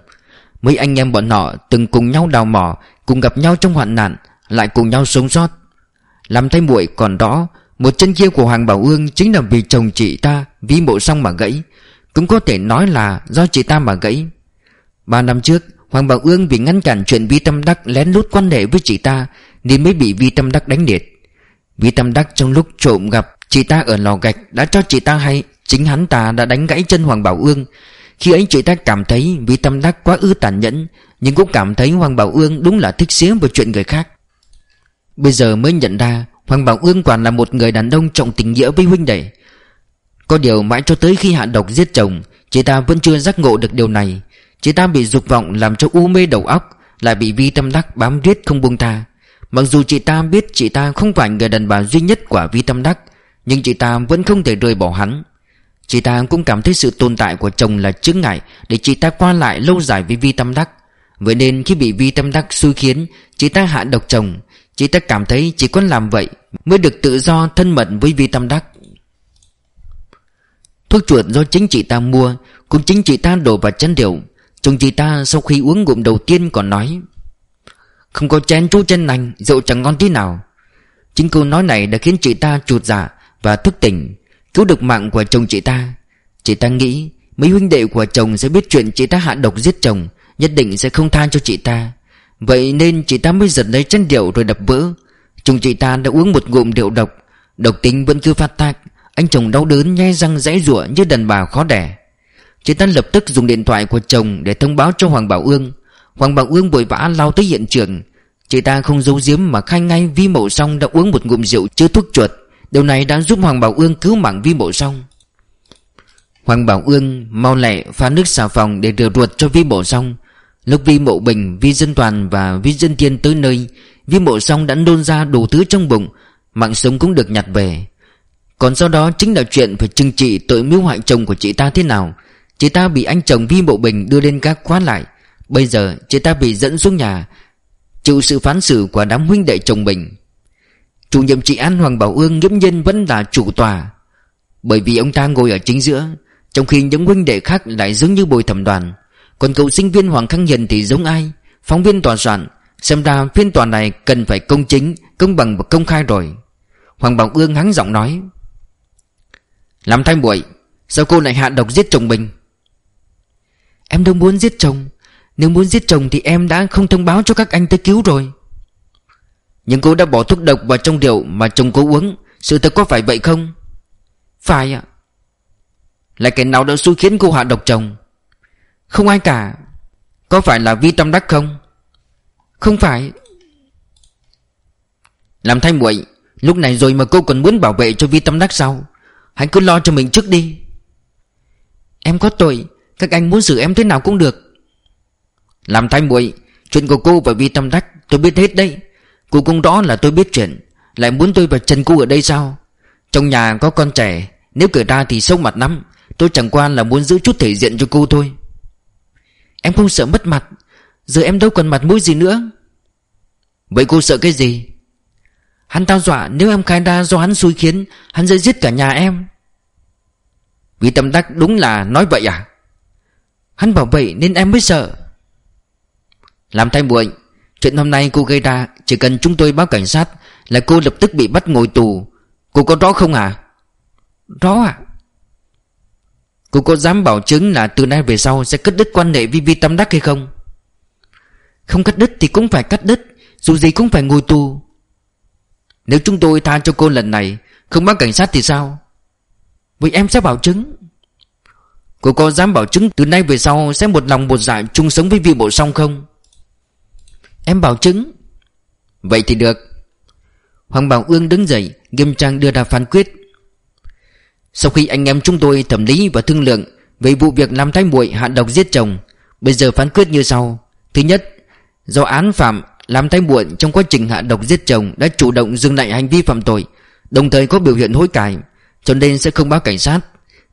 Speaker 1: Mấy anh em bọn họ từng cùng nhau đào mỏ Cùng gặp nhau trong hoạn nạn Lại cùng nhau sống sót. Làm thay muội còn đó Một chân kia của Hoàng Bảo Ương Chính là vì chồng chị ta Vi Mộ Song mà gãy. Cũng có thể nói là do chị ta mà gãy. Ba năm trước, Hoàng Bảo Ương vì ngăn cản chuyện Vi Tâm Đắc lén lút quan hệ với chị ta, Nên mới bị Vi Tâm Đắc đánh liệt. Vi Tâm Đắc trong lúc trộm gặp chị ta ở lò gạch Đã cho chị ta hay, Chính hắn ta đã đánh gãy chân Hoàng Bảo Ương. Khi ấy chị ta cảm thấy Vi Tâm Đắc quá ư tàn nhẫn, Nhưng cũng cảm thấy Hoàng Bảo Ương đúng là thích xíu vào chuyện người khác. Bây giờ mới nhận ra Hoàng Bảo Ương quả là một người đàn ông trọng tình nghĩa với huynh đệ. Có điều mãi cho tới khi hạ độc giết chồng, Chị ta vẫn chưa giác ngộ được điều này. Chị ta bị dục vọng làm cho u mê đầu óc, Lại bị vi tâm đắc bám riết không buông tha. Mặc dù chị ta biết chị ta không phải người đàn bà duy nhất của vi tâm đắc, Nhưng chị ta vẫn không thể rời bỏ hắn. Chị ta cũng cảm thấy sự tồn tại của chồng là chướng ngại Để chị ta qua lại lâu dài với vi tâm đắc. Vậy nên khi bị vi tâm đắc xui khiến, Chị ta hạ độc chồng Chị ta cảm thấy chỉ có làm vậy Mới được tự do, thân mật với vi tâm đắc. Thuốc chuột do chính chị ta mua Cũng chính chị ta đổ vào chén rượu. Chồng chị ta sau khi uống ngụm đầu tiên còn nói, Không có chén chú chân lành Rượu chẳng ngon tí nào. Chính câu nói này đã khiến chị ta chuột dạ Và thức tỉnh, Cứu được mạng của chồng chị ta. Chị ta nghĩ Mấy huynh đệ của chồng sẽ biết chuyện chị ta hạ độc giết chồng, Nhất định sẽ không tha cho chị ta. Vậy nên chị ta mới giật lấy chén rượu rồi đập vỡ. Chồng chị ta đã uống một ngụm rượu độc. Độc tính vẫn cứ phát tác. Anh chồng đau đớn, nhai răng, rẽ rủa như đàn bà khó đẻ. Chị ta lập tức dùng điện thoại của chồng để thông báo cho Hoàng Bảo Ương. Hoàng Bảo Ương vội vã lao tới hiện trường. Chị ta không giấu giếm mà khai ngay Vi Mậu Song đã uống một ngụm rượu chứa thuốc chuột. Điều này đã giúp Hoàng Bảo Ương cứu mạng Vi Mậu Song Hoàng Bảo Ương mau lẹ pha nước xà phòng để rửa ruột cho Vi Mậu Song Lúc Vi mộ Bình, Vi Dân Toàn và Vi Dân Tiên tới nơi Vi mộ xong đã nôn ra đủ thứ trong bụng Mạng sống cũng được nhặt về. Còn sau đó chính là chuyện phải trừng trị tội mưu hại chồng của chị ta thế nào. Chị ta bị anh chồng Vi mộ Bình đưa lên các khóa lại. Bây giờ chị ta bị dẫn xuống nhà Chịu sự phán xử của đám huynh đệ chồng mình. Chủ nhiệm chị an Hoàng Bảo Ương nghiễm nhiên vẫn là chủ tòa. Bởi vì ông ta ngồi ở chính giữa Trong khi những huynh đệ khác lại giống như bồi thẩm đoàn. Còn cậu sinh viên Hoàng Khang Hiền thì giống ai? Phóng viên tòa soạn, Xem ra phiên tòa này cần phải công chính, Công bằng và công khai rồi. Hoàng Bảo Ương hắng giọng nói. Làm thay buổi, Sao cô lại hạ độc giết chồng mình? Em đâu muốn giết chồng. Nếu muốn giết chồng thì em đã không thông báo cho các anh tới cứu rồi. Nhưng cô đã bỏ thuốc độc vào trong rượu mà chồng cô uống. Sự thật có phải vậy không? Phải ạ. Là kẻ nào đã xui khiến cô hạ độc chồng? Không ai cả. Có phải là Vi Tâm Đắc không? Không phải. Làm thay muội, Lúc này rồi mà cô còn muốn bảo vệ cho Vi Tâm Đắc sao? Hãy cứ lo cho mình trước đi. Em có tội, các anh muốn xử em thế nào cũng được. Làm thay muội, Chuyện của cô và Vi Tâm Đắc tôi biết hết đấy. Cô cũng rõ là tôi biết chuyện, Lại muốn tôi và Trần cô ở đây sao? Trong nhà có con trẻ, Nếu cởi ra thì sâu mặt lắm. Tôi chẳng qua là muốn giữ chút thể diện cho cô thôi. Em không sợ mất mặt. Giờ em đâu còn mặt mũi gì nữa. Vậy cô sợ cái gì? Hắn tao dọa nếu em khai ra do hắn xui khiến Hắn sẽ giết cả nhà em. Vì tâm đắc đúng là nói vậy à? Hắn bảo vậy nên em mới sợ. Làm thay muội Chuyện hôm nay cô gây ra Chỉ cần chúng tôi báo cảnh sát Là cô lập tức bị bắt ngồi tù. Cô có rõ không à? Rõ à Cô có dám bảo chứng là từ nay về sau Sẽ cắt đứt quan hệ với Vi Tâm Đắc hay không? Không cắt đứt thì cũng phải cắt đứt, Dù gì cũng phải ngồi tù. Nếu chúng tôi tha cho cô lần này, Không báo cảnh sát thì sao? Vậy em sẽ bảo chứng. Cô có dám bảo chứng từ nay về sau Sẽ một lòng một dạ chung sống với vị bộ song không? Em bảo chứng. Vậy thì được. Hoàng Bảo Ương đứng dậy, Nghiêm trang đưa ra phán quyết. Sau khi anh em chúng tôi thẩm lý và thương lượng Về vụ việc làm thái muội hạ độc giết chồng, Bây giờ phán quyết như sau. Thứ nhất, Do án phạm làm thái muội trong quá trình hạ độc giết chồng Đã chủ động dừng lại hành vi phạm tội, Đồng thời có biểu hiện hối cải, Cho nên sẽ không báo cảnh sát.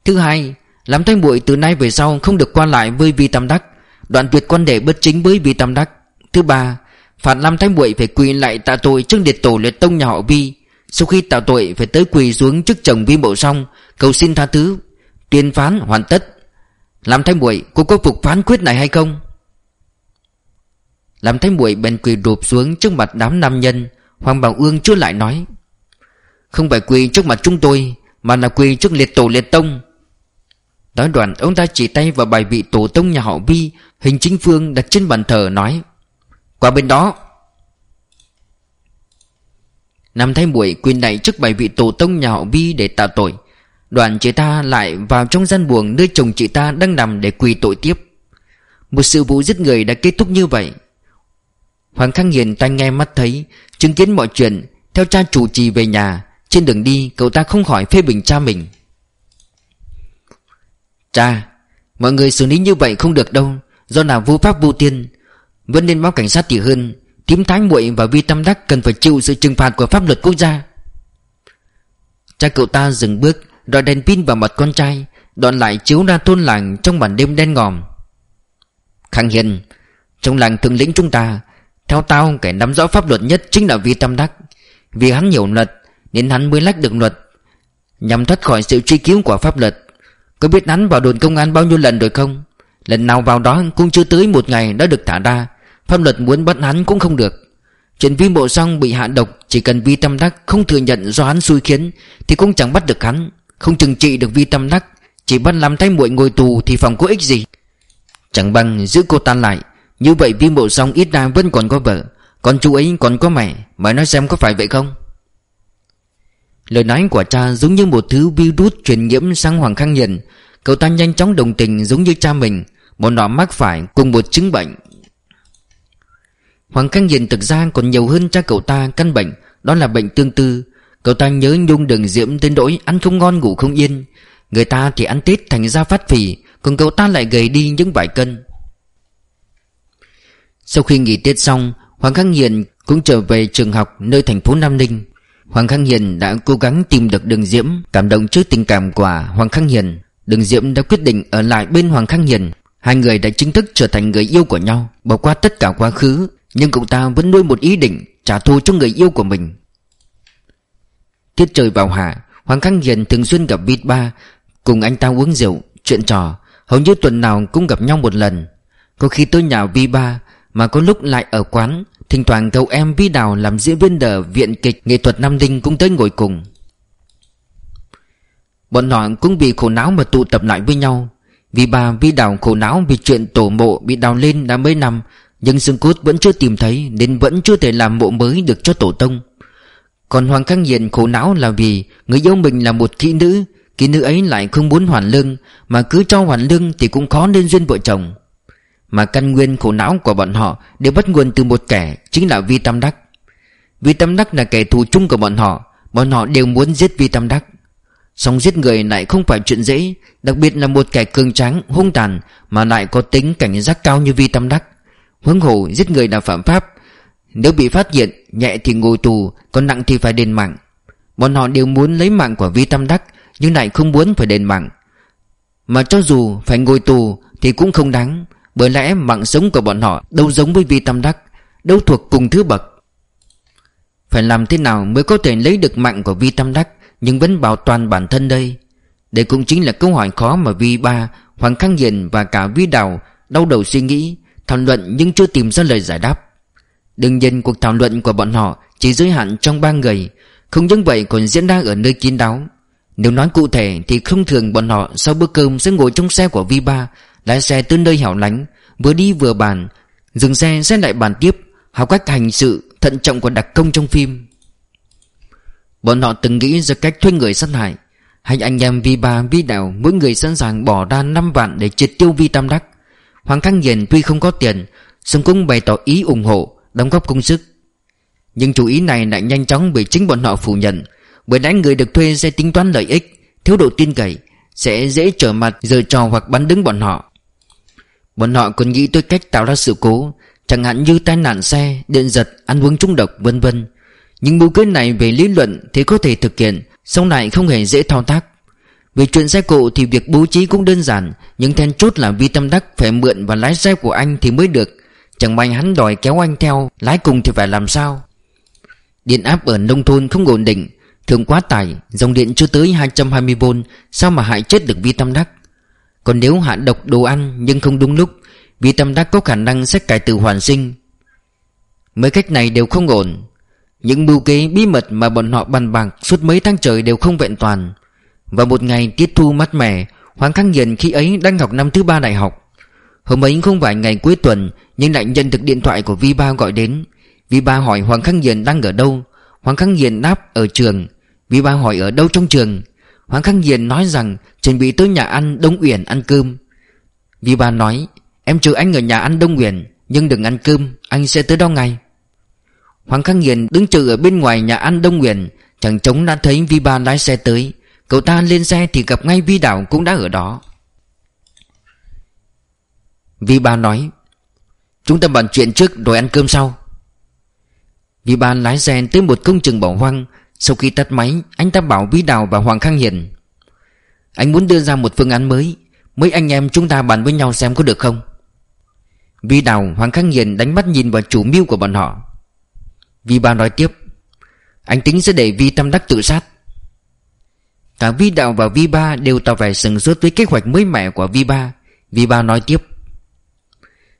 Speaker 1: Thứ hai, làm thái muội từ nay về sau không được qua lại với Vi Tam Đắc, Đoạn tuyệt quan hệ bất chính với Vi Tam Đắc. Thứ ba, Phạt làm thái muội phải quỳ lại tạ tội trước điệt tổ liệt tông nhà họ Vi. Sau khi tạ tội phải tới quỳ xuống trước chồng Vi mậu xong Cầu xin tha thứ Tuyên phán hoàn tất. Làm thay muội, cô có phục phán quyết này hay không? Làm thay muội bèn quỳ đụp xuống trước mặt đám nam nhân. Hoàng Bảo Ương chưa lại nói, Không phải quỳ trước mặt chúng tôi, Mà là quỳ trước liệt tổ liệt tông. Nói đoạn, ông ta chỉ tay vào bài vị tổ tông nhà họ Vi, Hình chính phương đặt trên bàn thờ nói, Qua bên đó. Nam thay buổi quỳ đại trước bài vị tổ tông nhà họ Vi để tạ tội. Đoàn chị ta lại vào trong gian buồng nơi chồng chị ta đang nằm để quỳ tội tiếp. Một sự vụ giết người đã kết thúc như vậy. Hoàng Khang Hiền tai nghe mắt thấy, Chứng kiến mọi chuyện, Theo cha chủ trì về nhà, Trên đường đi, cậu ta không khỏi phê bình cha mình. Cha, Mọi người xử lý như vậy không được đâu, Do nào vô pháp vô tiên Vẫn nên báo cảnh sát thì hơn, Tím Thái muội và Vi Tâm Đắc cần phải chịu sự trừng phạt của pháp luật quốc gia. Cha cậu ta dừng bước rồi đèn pin vào mặt con trai Đoạn lại chiếu ra thôn làng trong bản đêm đen ngòm. Khang Hiền, Trong làng thượng lĩnh chúng ta, Theo tao, kẻ nắm rõ pháp luật nhất chính là Vi Tâm Đắc. Vì hắn hiểu luật, Nên hắn mới lách được luật. Nhằm thoát khỏi sự truy cứu của pháp luật, Có biết hắn vào đồn công an bao nhiêu lần rồi không? Lần nào vào đó cũng chưa tới một ngày đã được thả ra, Pháp luật muốn bắt hắn cũng không được. Chuyện vi bộ xong bị hạ độc, Chỉ cần vi tâm đắc không thừa nhận do hắn xui khiến, Thì cũng chẳng bắt được hắn. Không chừng trị được vi tâm đắc, Chỉ bắt làm tay muội ngồi tù thì phòng có ích gì? Chẳng bằng giữ cô ta lại, Như vậy vi bộ xong ít ra vẫn còn có vợ, Còn chú ấy còn có mẹ Mày nói xem có phải vậy không? Lời nói của cha giống như một thứ virus truyền nhiễm sang Hoàng Khang Hiền. Cậu ta nhanh chóng đồng tình giống như cha mình Bọn họ mắc phải cùng một chứng bệnh. Hoàng Khang nhìn thực ra còn nhiều hơn cha cậu ta căn bệnh, Đó là bệnh tương tư. Cậu ta nhớ nhung đường diễm đến nỗi ăn không ngon ngủ không yên. Người ta thì ăn Tết thành ra phát phì, Còn cậu ta lại gầy đi những vài cân. Sau khi nghỉ Tết xong, Hoàng Khang Hiền cũng trở về trường học nơi thành phố Nam Ninh. Hoàng Khang Hiền đã cố gắng tìm được đường Diễm, Cảm động trước tình cảm của Hoàng Khang Hiền. Đường Diễm đã quyết định ở lại bên Hoàng Khang Hiền. Hai người đã chính thức trở thành người yêu của nhau, Bỏ qua tất cả quá khứ, Nhưng cậu ta vẫn nuôi một ý định Trả thù cho người yêu của mình. Tiết trời vào hạ Hoàng Khang Hiền thường xuyên gặp Bít Ba Cùng anh ta uống rượu, chuyện trò Hầu như tuần nào cũng gặp nhau một lần. Có khi tôi nhà Vi Ba Mà có lúc lại ở quán Thỉnh thoảng cậu em Vi Đào làm diễn viên đờ Viện kịch nghệ thuật Nam Ninh cũng tới ngồi cùng. Bọn họ cũng bị khổ não mà tụ tập lại với nhau. Vì bà Vi Đào khổ não vì chuyện tổ mộ bị đào lên đã mấy năm Nhưng xương cốt vẫn chưa tìm thấy Nên vẫn chưa thể làm mộ mới được cho tổ tông. Còn Hoàng Khang Diện khổ não là vì Người yêu mình là một kỹ nữ Kỹ nữ ấy lại không muốn hoàn lương Mà cứ cho hoàn lương thì cũng khó nên duyên vợ chồng. Mà căn nguyên khổ não của bọn họ Đều bắt nguồn từ một kẻ Chính là Vi Tam Đắc. Vi Tam Đắc là kẻ thù chung của bọn họ Bọn họ đều muốn giết Vi Tam Đắc. Song giết người lại không phải chuyện dễ Đặc biệt là một kẻ cường tráng, hung tàn Mà lại có tính cảnh giác cao như Vi Tam Đắc. Huống hồ giết người là phạm pháp nếu bị phát hiện, Nhẹ thì ngồi tù, Còn nặng thì phải đền mạng. Bọn họ đều muốn lấy mạng của Vi Tam Đắc, Nhưng lại không muốn phải đền mạng. Mà cho dù phải ngồi tù Thì cũng không đáng, Bởi lẽ mạng sống của bọn họ Đâu giống với Vi Tam Đắc, Đâu thuộc cùng thứ bậc. Phải làm thế nào mới có thể lấy được mạng của Vi Tam Đắc, nhưng vẫn bảo toàn bản thân đây? Đây cũng chính là câu hỏi khó mà Vi Ba, Hoàng Khang Hiền và cả Vi Đào Đau đầu suy nghĩ, Thảo luận nhưng chưa tìm ra lời giải đáp. Đương nhiên cuộc thảo luận của bọn họ Chỉ giới hạn trong ba người. Không những vậy còn diễn ra ở nơi kín đáo. Nếu nói cụ thể thì không thường bọn họ Sau bữa cơm sẽ ngồi trong xe của Vi Ba Lái xe tới nơi hẻo lánh Vừa đi vừa bàn Dừng xe sẽ lại bàn tiếp Học cách hành sự thận trọng của đặc công trong phim. Bọn họ từng nghĩ ra cách thuê người sát hại. Hai anh em Vi Ba, Vi đạo Mỗi người sẵn sàng bỏ ra 5 vạn để triệt tiêu Vi Tam Đắc. Hoàng Khang Hiền tuy không có tiền song cũng bày tỏ ý ủng hộ. Đóng góp công sức. Nhưng chủ ý này lại nhanh chóng bị chính bọn họ phủ nhận Bởi lẽ người được thuê sẽ tính toán lợi ích Thiếu độ tin cậy Sẽ dễ trở mặt giờ trò hoặc bắn đứng bọn họ. Bọn họ còn nghĩ tới cách tạo ra sự cố Chẳng hạn như tai nạn xe, điện giật, ăn uống trung độc vân vân. Nhưng mưu kế này về lý luận thì có thể thực hiện Xong lại không hề dễ thao tác. Về chuyện xe cộ thì việc bố trí cũng đơn giản Nhưng then chốt là Vi Tâm Đắc phải mượn và lái xe của anh thì mới được. Chẳng may hắn đòi kéo anh theo, Lái cùng thì phải làm sao? Điện áp ở nông thôn không ổn định Thường quá tải, Dòng điện chưa tới 220V Sao mà hại chết được Vi Tâm Đắc? Còn nếu hạ độc đồ ăn nhưng không đúng lúc, Vi Tâm Đắc có khả năng sẽ cải từ hoàn sinh. Mấy cách này đều không ổn. Những mưu kế bí mật mà bọn họ bàn bạc suốt mấy tháng trời đều không vẹn toàn. Và một ngày tiết thu mát mẻ, Hoàng Khắc Hiền khi ấy đang học năm thứ ba đại học. Hôm ấy không phải ngày cuối tuần, Nhưng lại nhận được điện thoại của Vi Ba gọi đến. Vi Ba hỏi Hoàng Khang Hiền đang ở đâu. Hoàng Khang Hiền đáp, ở trường. Vi Ba hỏi, ở đâu trong trường? Hoàng Khang Hiền nói rằng, Chuẩn bị tới nhà ăn Đông Uyển ăn cơm. Vi Ba nói, Em chờ anh ở nhà ăn Đông Uyển, Nhưng đừng ăn cơm, Anh sẽ tới đó ngay. Hoàng Khang Hiền đứng chờ ở bên ngoài nhà ăn Đông Uyển, Chẳng trống đã thấy Vi Ba lái xe tới. Cậu ta lên xe thì gặp ngay Vi Đảo cũng đã ở đó. Vi Ba nói Chúng ta bàn chuyện trước rồi ăn cơm sau. Vi Ba lái xe tới một công trường bỏ hoang. Sau khi tắt máy Anh ta bảo Vi Đào và Hoàng Khang Hiền Anh muốn đưa ra một phương án mới. Mấy anh em chúng ta bàn với nhau xem có được không? Vi Đào, Hoàng Khang Hiền đánh mắt nhìn vào chủ mưu của bọn họ. Vi Ba nói tiếp Anh tính sẽ để Vi Tâm Đắc tự sát. Cả Vi Đạo và Vi Ba đều tỏ vẻ sừng sốt với kế hoạch mới mẻ của Vi Ba. Vi Ba nói tiếp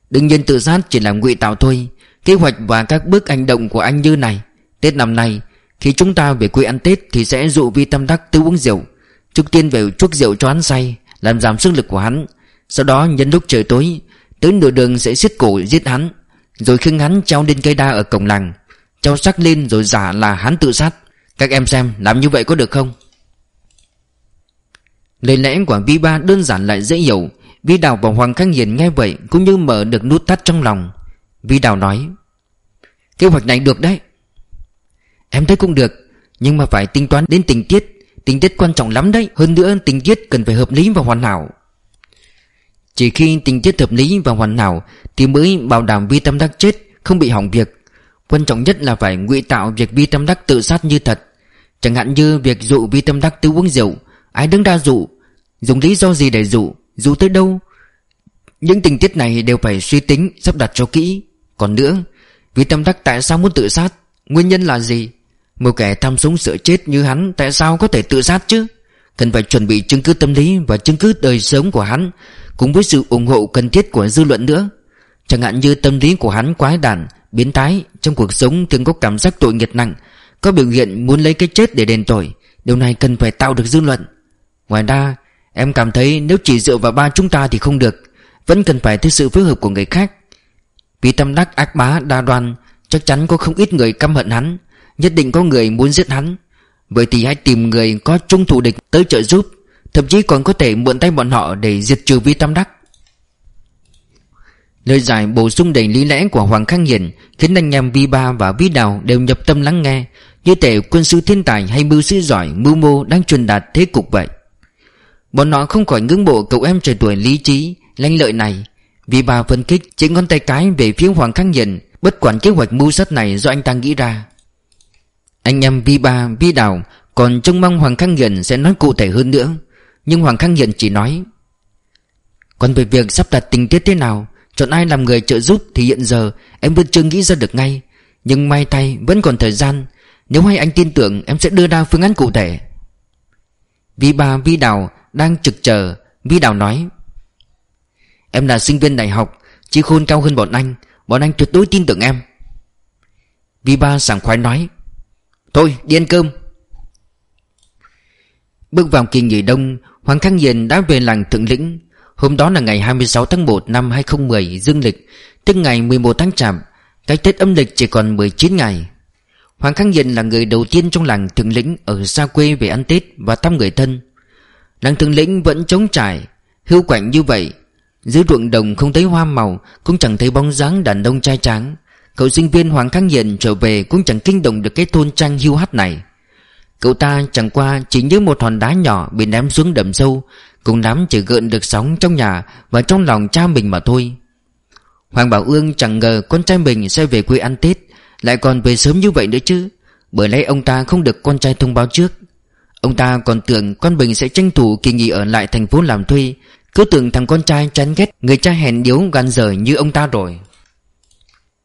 Speaker 1: Đương nhiên tự sát chỉ là ngụy tạo thôi. Kế hoạch và các bước hành động của anh như này. Tết năm nay, Khi chúng ta về quê ăn Tết Thì sẽ dụ Vi Tâm Đắc tư uống rượu. Trước tiên về chuốc rượu cho hắn say, Làm giảm sức lực của hắn. Sau đó, nhân lúc trời tối, Tới nửa đường sẽ xiết cổ giết hắn. Rồi khưng hắn treo lên cây đa ở cổng làng. Treo sắc lên rồi giả là hắn tự sát. Các em xem, làm như vậy có được không? Lời lẽ của Vi Ba đơn giản lại dễ hiểu. Vi Đào và Hoàng Khang Hiền nghe vậy Cũng như mở được nút tắt trong lòng. Vi Đào nói, Kế hoạch này được đấy. Em thấy cũng được, Nhưng mà phải tính toán đến tình tiết. Tình tiết quan trọng lắm đấy, Hơn nữa tình tiết cần phải hợp lý và hoàn hảo. Chỉ khi tình tiết hợp lý và hoàn hảo Thì mới bảo đảm Vi Tâm Đắc chết, Không bị hỏng việc. Quan trọng nhất là phải ngụy tạo việc Vi Tâm Đắc tự sát như thật. Chẳng hạn như việc dụ Vi Tâm Đắc tự uống rượu, Ai đứng ra dụ? Dùng lý do gì để dụ? Dù tới đâu, Những tình tiết này đều phải suy tính, Sắp đặt cho kỹ. Còn nữa, Vì tâm đắc tại sao muốn tự sát? Nguyên nhân là gì? Một kẻ tham sống sợ chết như hắn Tại sao có thể tự sát chứ? Cần phải chuẩn bị chứng cứ tâm lý Và chứng cứ đời sống của hắn, Cùng với sự ủng hộ cần thiết của dư luận nữa. Chẳng hạn như tâm lý của hắn quái đản, Biến tái Trong cuộc sống thường có cảm giác tội nghiệp nặng, Có biểu hiện muốn lấy cái chết để đền tội, Điều này cần phải tạo được dư luận. Ngoài ra Em cảm thấy nếu chỉ dựa vào ba chúng ta thì không được. Vẫn cần phải thấy sự phối hợp của người khác. Vì tâm đắc ác bá đa đoan, Chắc chắn có không ít người căm hận hắn. Nhất định có người muốn giết hắn. Vậy thì hãy tìm người có chung thủ địch tới trợ giúp, Thậm chí còn có thể mượn tay bọn họ để diệt trừ vi tâm đắc. Lời giải bổ sung đầy lý lẽ của Hoàng Khang Hiền Khiến anh em Vi Ba và Vi Đào đều nhập tâm lắng nghe. Như thể quân sư thiên tài hay mưu sư giỏi, mưu mô đang truyền đạt thế cục vậy. Bọn nó không khỏi ngưỡng mộ cậu em trẻ tuổi lý trí Lanh lợi này. Vì bà phân kích chỉ ngón tay cái về phía Hoàng Khang Hiền Bất quản kế hoạch mưu sát này do anh ta nghĩ ra. Anh em Vi Ba, Vi Đào Còn trông mong Hoàng Khang Hiền sẽ nói cụ thể hơn nữa. Nhưng Hoàng Khang Hiền chỉ nói Còn về việc sắp đặt tình tiết thế nào Chọn ai làm người trợ giúp thì hiện giờ Em vẫn chưa nghĩ ra được ngay. Nhưng may thay vẫn còn thời gian. Nếu hay anh tin tưởng em sẽ đưa ra phương án cụ thể. Vi Ba, Vi Đào đang trực chờ Vi Đào nói. Em là sinh viên đại học Chỉ khôn cao hơn bọn anh Bọn anh tuyệt đối tin tưởng em. Vi Ba sảng khoái nói. Thôi, đi ăn cơm. Bước vào kỳ nghỉ đông, Hoàng Khang Hiền đã về làng Thượng Lĩnh. Hôm đó là ngày 26 tháng 1 năm 2010 dương lịch, Tức ngày 11 tháng Chạp Cách Tết âm lịch chỉ còn 19 ngày. Hoàng Khang Hiền là người đầu tiên trong làng Thượng Lĩnh Ở xa quê về ăn Tết và thăm người thân. Làng thương Lĩnh vẫn trống trải. Hưu quạnh như vậy, Dưới ruộng đồng không thấy hoa màu, Cũng chẳng thấy bóng dáng đàn ông trai tráng. Cậu sinh viên Hoàng Khang Hiền trở về Cũng chẳng kinh động được cái thôn trang hưu hắt này. Cậu ta chẳng qua chỉ như một hòn đá nhỏ Bị ném xuống đầm sâu, Cùng nắm chỉ gợn được sóng trong nhà Và trong lòng cha mình mà thôi. Hoàng Bảo Ương chẳng ngờ con trai mình sẽ về quê ăn Tết, Lại còn về sớm như vậy nữa chứ. Bởi lẽ ông ta không được con trai thông báo trước. Ông ta còn tưởng con Bình sẽ tranh thủ kỳ nghỉ ở lại thành phố làm thuê. Cứ tưởng thằng con trai chán ghét, Người cha hèn điếu gan dở như ông ta rồi.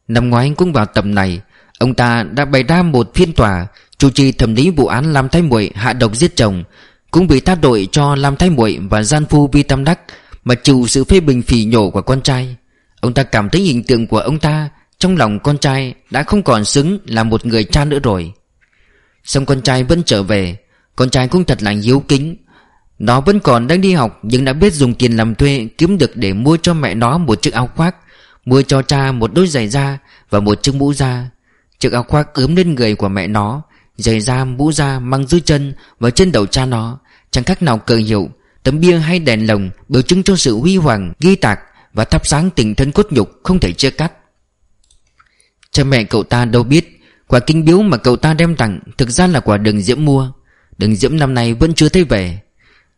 Speaker 1: Năm ngoái cũng vào tầm này, Ông ta đã bày ra một phiên tòa, Chủ trì thẩm lý vụ án Lam Thái Muội hạ độc giết chồng, Cũng bị tác đội cho Lam Thái Muội và gian phu Vi Tam Đắc Mà chịu sự phê bình phỉ nhổ của con trai. Ông ta cảm thấy hình tượng của ông ta Trong lòng con trai đã không còn xứng là một người cha nữa rồi. Xong con trai vẫn trở về con trai cũng thật là hiếu kính. Nó vẫn còn đang đi học, Nhưng đã biết dùng tiền làm thuê, Kiếm được để mua cho mẹ nó một chiếc áo khoác, Mua cho cha một đôi giày da Và một chiếc mũ da. Chiếc áo khoác ướm lên người của mẹ nó, Giày da, mũ da mang dưới chân Và trên đầu cha nó. Chẳng khác nào cờ hiệu, Tấm bia hay đèn lồng Biểu chứng cho sự huy hoàng, Ghi tạc Và thắp sáng tình thân cốt nhục Không thể chia cắt. Cha mẹ cậu ta đâu biết, Quả kinh biếu mà cậu ta đem tặng Thực ra là quả đường diễm mua. Đường diễm năm nay vẫn chưa thấy về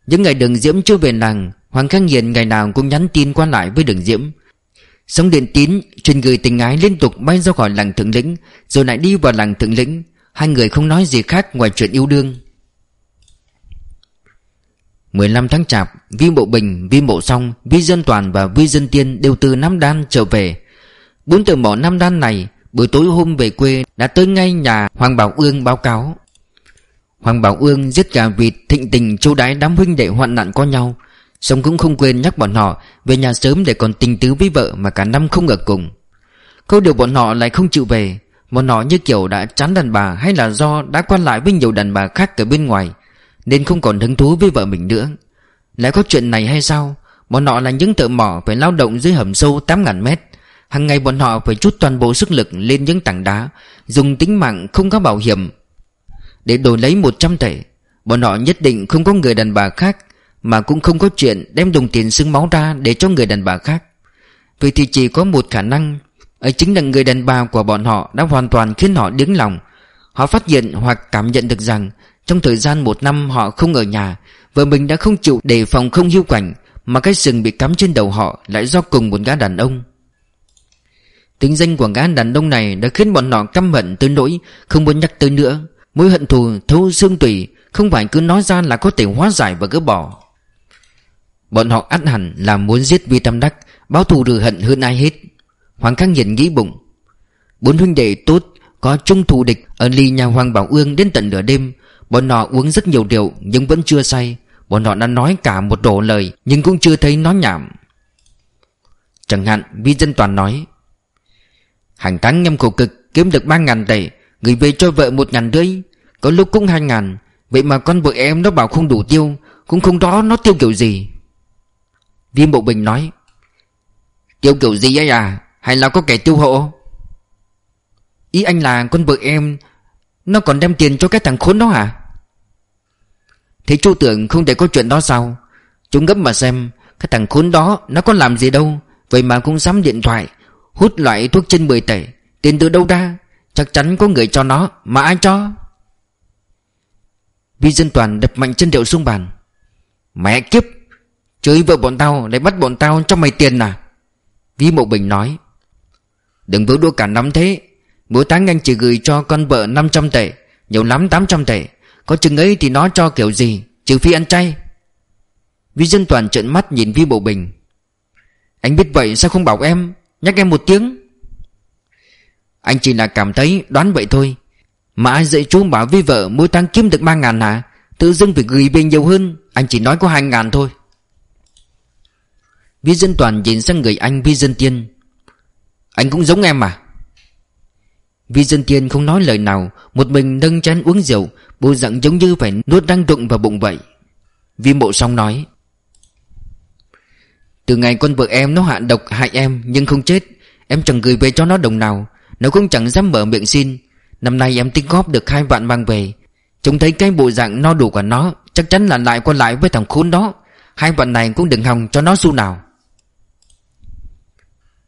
Speaker 1: Những ngày đường diễm chưa về làng Hoàng Khang Hiền ngày nào cũng nhắn tin qua lại với đường diễm. Sóng điện tín truyền gửi tình ái liên tục bay ra khỏi làng thượng lĩnh Rồi lại đi vào làng thượng lĩnh. Hai người không nói gì khác ngoài chuyện yêu đương. 15 tháng chạp Vi Bộ Bình, Vi Bộ Song, Vi Dân Toàn và Vi Dân Tiên đều từ Nam Đan trở về. Bốn từ mỏ Nam Đan này Buổi tối hôm về quê đã tới ngay nhà Hoàng Bảo Ương báo cáo. Hoàng Bảo Ương giết gà vịt thịnh tình châu đái đám huynh đệ hoạn nạn có nhau. Xong cũng không quên nhắc bọn họ Về nhà sớm để còn tình tứ với vợ Mà cả năm không ở cùng. Câu điều bọn họ lại không chịu về. Bọn họ như kiểu đã chán đàn bà Hay là do đã quan lại với nhiều đàn bà khác ở bên ngoài, Nên không còn hứng thú với vợ mình nữa. Lại có chuyện này hay sao? Bọn họ là những thợ mỏ phải lao động dưới hầm sâu 8.000 mét. Hằng ngày bọn họ phải chút toàn bộ sức lực lên những tảng đá, Dùng tính mạng không có bảo hiểm. Để đổi lấy 100 tệ, Bọn họ nhất định không có người đàn bà khác, Mà cũng không có chuyện đem đồng tiền xương máu ra để cho người đàn bà khác. Vậy thì chỉ có một khả năng, Ấy chính là người đàn bà của bọn họ đã hoàn toàn khiến họ đứng lòng. Họ phát hiện hoặc cảm nhận được rằng, Trong thời gian một năm họ không ở nhà, Vợ mình đã không chịu đề phòng không hiu quảnh Mà cái sừng bị cắm trên đầu họ lại do cùng một gã đàn ông. Tính danh của gã đàn ông này đã khiến bọn họ căm hận tới nỗi Không muốn nhắc tới nữa. Mối hận thù, thấu xương tủy, Không phải cứ nói ra là có thể hóa giải và gỡ bỏ. Bọn họ ắt hẳn là muốn giết Vi Tam Đắc, Báo thù rửa hận hơn ai hết. Hoàng Khắc Nhiệt nghĩ bụng. Bốn huynh đệ tốt Có chung thù địch Ở ly nhà Hoàng Bảo Ương đến tận nửa đêm. Bọn họ uống rất nhiều rượu, Nhưng vẫn chưa say. Bọn họ đã nói cả một đổ lời, Nhưng cũng chưa thấy nói nhảm. Chẳng hạn, Vi Dân Toàn nói, Hàng tháng em khổ cực, kiếm được ba ngàn tệ Gửi về cho vợ một ngàn rưỡi. Có lúc cũng hai ngàn. Vậy mà con vợ em nó bảo không đủ tiêu, Cũng không rõ nó tiêu kiểu gì. Viêm Bộ Bình nói, Tiêu kiểu gì ấy à? Hay là có kẻ tiêu hộ? Ý anh là con vợ em, Nó còn đem tiền cho cái thằng khốn đó à Thế chú tưởng không thể có chuyện đó sao? Chúng gấp mà xem, Cái thằng khốn đó nó có làm gì đâu. Vậy mà cũng dám điện thoại, Hút loại thuốc trên 10 tệ. Tiền từ đâu ra? Chắc chắn có người cho nó, Mà ai cho? Vi dân toàn đập mạnh chân điệu xuống bàn. Mẹ kiếp, Chơi vợ bọn tao lại bắt bọn tao cho mày tiền à? Vi Mộ Bình nói. Đừng vỡ đua cả năm thế. Mỗi tháng anh chỉ gửi cho con vợ 500 tệ, Nhiều lắm 800 tệ. Có chừng ấy thì nó cho kiểu gì, Trừ phi ăn chay. Vi dân toàn trợn mắt nhìn Vi Bộ Bình. Anh biết vậy sao không bảo em? Nhắc em một tiếng. Anh chỉ là cảm thấy đoán vậy thôi. Mà ai dạy chú bảo với vợ mỗi tháng kiếm được ba ngàn hả? Tự dưng phải gửi về nhiều hơn, Anh chỉ nói có hai ngàn thôi. Vi dân toàn nhìn sang người anh Vi dân tiên. Anh cũng giống em à Vi dân tiên không nói lời nào, Một mình nâng chén uống rượu, Bộ dạng giống như phải nuốt răng đụng vào bụng vậy. Vi mộ xong nói, từ ngày con vợ em nó hạ độc hại em Nhưng không chết, Em chẳng gửi về cho nó đồng nào. Nó cũng chẳng dám mở miệng xin. Năm nay em tích góp được hai vạn mang về. Chúng thấy cái bộ dạng no đủ của nó, Chắc chắn là lại qua lại với thằng khốn đó. Hai vạn này cũng đừng hòng cho nó xu nào.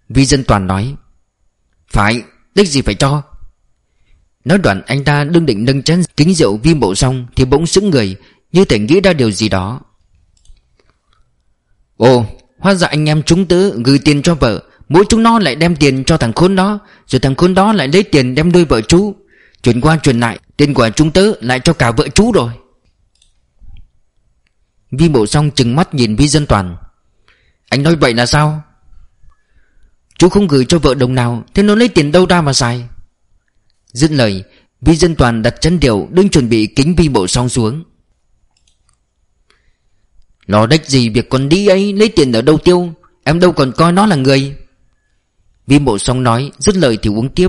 Speaker 1: Vi dân toàn nói, Phải Đích gì phải cho? Nói đoạn anh ta đương định nâng chén kính rượu vi mộ xong Thì bỗng sững người, Như thể nghĩ ra điều gì đó. Ồ, Hóa ra anh em chúng tớ gửi tiền cho vợ Mỗi chúng nó lại đem tiền cho thằng khốn đó, Rồi thằng khốn đó lại lấy tiền đem nuôi vợ chú. Chuyển qua chuyển lại, Tiền của chúng tớ lại cho cả vợ chú rồi. Vi mộ xong chừng mắt nhìn Vi dân toàn. Anh nói vậy là sao? Chú không gửi cho vợ đồng nào, Thế nó lấy tiền đâu ra mà xài? Dứt lời, Vi dân toàn đặt chân điệu Đứng chuẩn bị kính vi mộ xong xuống. Lo đách gì việc con đi ấy Lấy tiền ở đâu tiêu? Em đâu còn coi nó là người. Vi Mộ Song nói, Dứt lời thì uống tiếp.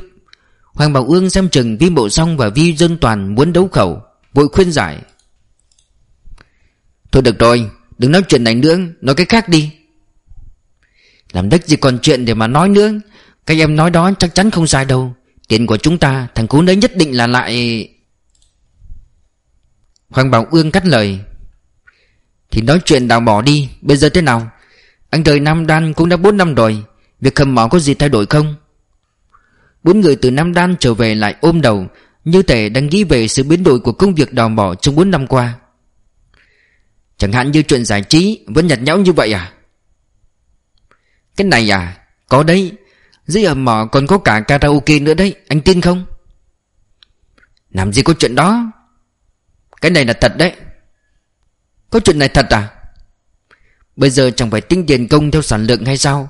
Speaker 1: Hoàng Bảo Ương xem chừng Vi Mộ Song và Vi dân toàn muốn đấu khẩu, Vội khuyên giải.
Speaker 2: Thôi được rồi, Đừng nói chuyện này nữa, Nói cái khác đi. Làm đất gì còn chuyện để mà nói nữa Các em nói đó chắc chắn không sai đâu. Tiền của chúng ta, Thằng cú đấy nhất định là lại Hoàng Bảo Ương cắt lời. Thì nói chuyện đào bỏ đi, Bây giờ thế nào? Anh rời Nam Đan cũng đã 4 năm rồi Việc hầm mỏ có gì thay đổi không? Bốn người từ Nam Đan trở về lại ôm đầu, Như thể đang nghĩ về sự biến đổi của công việc đào mỏ trong 4 năm qua. Chẳng hạn như chuyện giải trí Vẫn nhạt nhẽo như vậy à? Cái này à Có đấy. Dưới hầm mỏ còn có cả karaoke nữa đấy, Anh tin không? Làm gì có chuyện đó? Cái này là thật đấy. Có chuyện này thật à? Bây giờ chẳng phải tính tiền công theo sản lượng hay sao?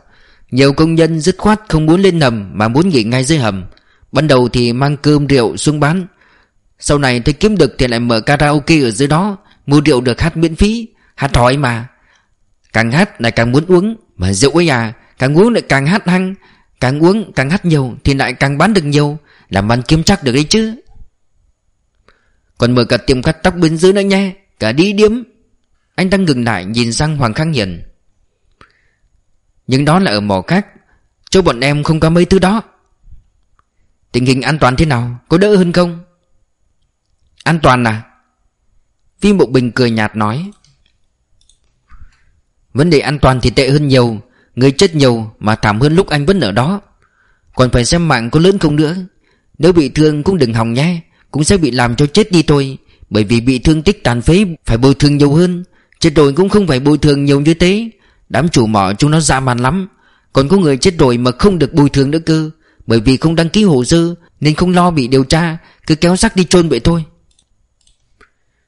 Speaker 2: Nhiều công nhân dứt khoát không muốn lên hầm Mà muốn nghỉ ngay dưới hầm. Ban đầu thì mang cơm rượu xuống bán. Sau này thấy kiếm được thì lại mở karaoke ở dưới đó, Mua rượu được hát miễn phí, Hát hỏi mà. Càng hát lại càng muốn uống, Mà rượu ấy à Càng uống lại càng hát hăng, Càng uống càng hát nhiều Thì lại càng bán được nhiều, Làm ăn kiếm chắc được đấy chứ. Còn mở cả tiệm cắt tóc bên dưới nữa nha, Cả đi điếm. Anh đang ngừng lại nhìn sang Hoàng Khang Hiền. Nhưng đó là ở mỏ khác. Chỗ bọn em không có mấy thứ đó. Tình hình an toàn thế nào? Có đỡ hơn không? An toàn à? Vi Mộ Bình cười nhạt nói. Vấn đề an toàn thì tệ hơn nhiều. Người chết nhiều mà thảm hơn lúc anh vẫn ở đó. Còn phải xem mạng có lớn không nữa. Nếu bị thương cũng đừng hòng nhé. Cũng sẽ bị làm cho chết đi thôi. Bởi vì bị thương tích tàn phế Phải bồi thường nhiều hơn. Chết rồi cũng không phải bồi thường nhiều như thế. Đám chủ mỏ chúng nó dã man lắm. Còn có người chết rồi mà không được bồi thường nữa cơ. Bởi vì không đăng ký hồ sơ, Nên không lo bị điều tra, Cứ kéo xác đi chôn vậy thôi.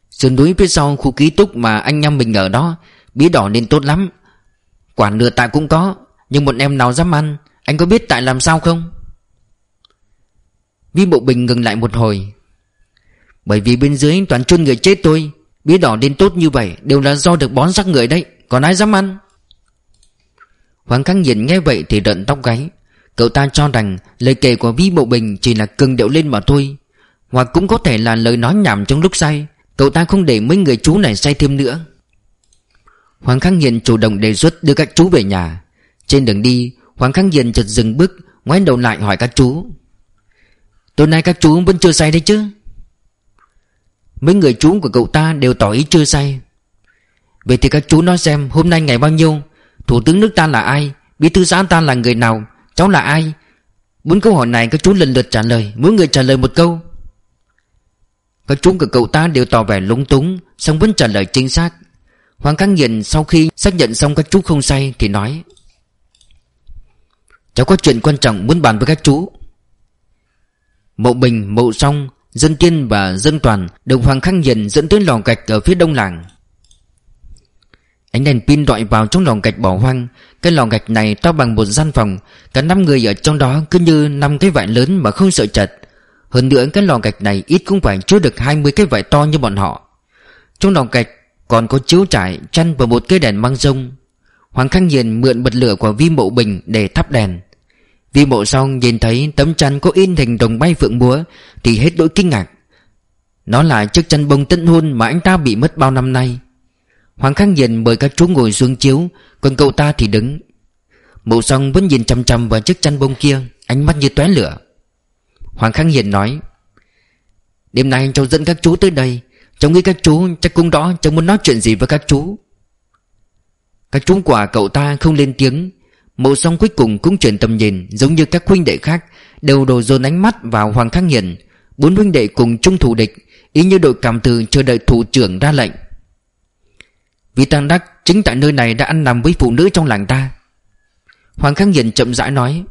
Speaker 2: Sườn núi phía sau khu ký túc mà anh em mình ở đó, Bí đỏ nên tốt lắm. Quản lừa tại cũng có, Nhưng một em nào dám ăn, Anh có biết tại làm sao không? Vi Bộ Bình ngừng lại một hồi. Bởi vì bên dưới toàn chôn người chết tôi Bí đỏ nên tốt như vậy, Đều là do được bón xác người đấy, Còn ai dám ăn? Hoàng Khang Nhìn nghe vậy thì rợn tóc gáy. Cậu ta cho rằng lời kể của Vi Bộ Bình Chỉ là cưng điệu lên mà thôi. Hoặc cũng có thể là lời nói nhảm trong lúc say. Cậu ta không để mấy người chú này say thêm nữa. Hoàng Khang Hiền chủ động đề xuất đưa các chú về nhà. Trên đường đi, Hoàng Khang Hiền chợt dừng bước, Ngoái đầu lại hỏi các chú. Tối nay các chú vẫn chưa say đấy chứ? Mấy người chú của cậu ta đều tỏ ý chưa say. Vậy thì các chú nói xem Hôm nay ngày bao nhiêu? Thủ tướng nước ta là ai? Bí thư xã ta là người nào? Cháu là ai? Bốn câu hỏi này các chú lần lượt trả lời. Mỗi người trả lời một câu. Các chú của cậu ta đều tỏ vẻ lúng túng Xong vẫn trả lời chính xác. Hoàng Khang Nghiền sau khi xác nhận xong các chú không say Thì nói Cháu có chuyện quan trọng muốn bàn với các chú. Mộ Bình, Mộ Song, Dân Tiên và Dân Toàn Được Hoàng Khang Nghiền dẫn tới lò gạch ở phía đông làng. Ánh đèn pin dọi vào trong lò gạch bỏ hoang. Cái lò gạch này to bằng một gian phòng. Cả năm người ở trong đó cứ như năm cái vải lớn mà không sợ chật. Hơn nữa cái lò gạch này ít cũng phải chứa được 20 cái vải to như bọn họ. Trong lò gạch còn có chiếu trải, chăn và một cái đèn măng rông. Hoàng Khang Hiền mượn bật lửa của vi mộ bình để thắp đèn. Vi mộ xong nhìn thấy tấm chăn có in hình đồng bay phượng múa Thì hết đỗi kinh ngạc. Nó là chiếc chăn bông tân hôn mà anh ta bị mất bao năm nay. Hoàng Khang nhìn mời các chú ngồi xuống chiếu, Còn cậu ta thì đứng. Mộ Song vẫn nhìn chăm chăm vào chiếc chăn bông kia, Ánh mắt như tóe lửa. Hoàng Khang Hiền nói, Đêm nay cháu dẫn các chú tới đây, Cháu nghĩ các chú chắc cũng đó, Cháu muốn nói chuyện gì với các chú. Các chú quả cậu ta không lên tiếng. Mộ song cuối cùng cũng chuyển tầm nhìn, Giống như các huynh đệ khác, Đều đổ dồn ánh mắt vào Hoàng Khang Hiền Bốn huynh đệ cùng chung thủ địch, Ý như đội cảm từ chờ đợi thủ trưởng ra lệnh. Vì Tăng Đắc, chính tại nơi này đã ăn nằm với phụ nữ trong làng ta. Hoàng Khang Hiền chậm rãi nói,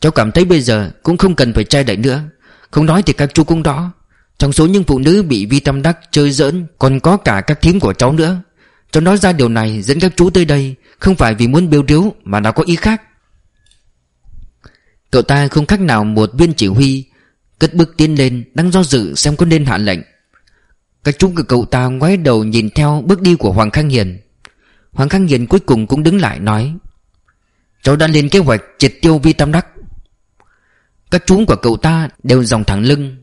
Speaker 2: Cháu cảm thấy bây giờ cũng không cần phải trai đẩy nữa. Không nói thì các chú cũng đó. Trong số những phụ nữ bị Vi Tâm Đắc chơi giỡn, Còn có cả các thím của cháu nữa. Cháu nói ra điều này dẫn các chú tới đây, Không phải vì muốn biêu điếu, Mà nó có ý khác. Cậu ta không khác nào một viên chỉ huy, Cất bước tiến lên, Đang do dự xem có nên hạ lệnh. Các chú của cậu ta ngoái đầu nhìn theo bước đi của Hoàng Khang Hiền. Hoàng Khang Hiền cuối cùng cũng đứng lại nói, Cháu đã lên kế hoạch triệt tiêu Vi Tâm Đắc. Các chú của cậu ta đều dòng thẳng lưng.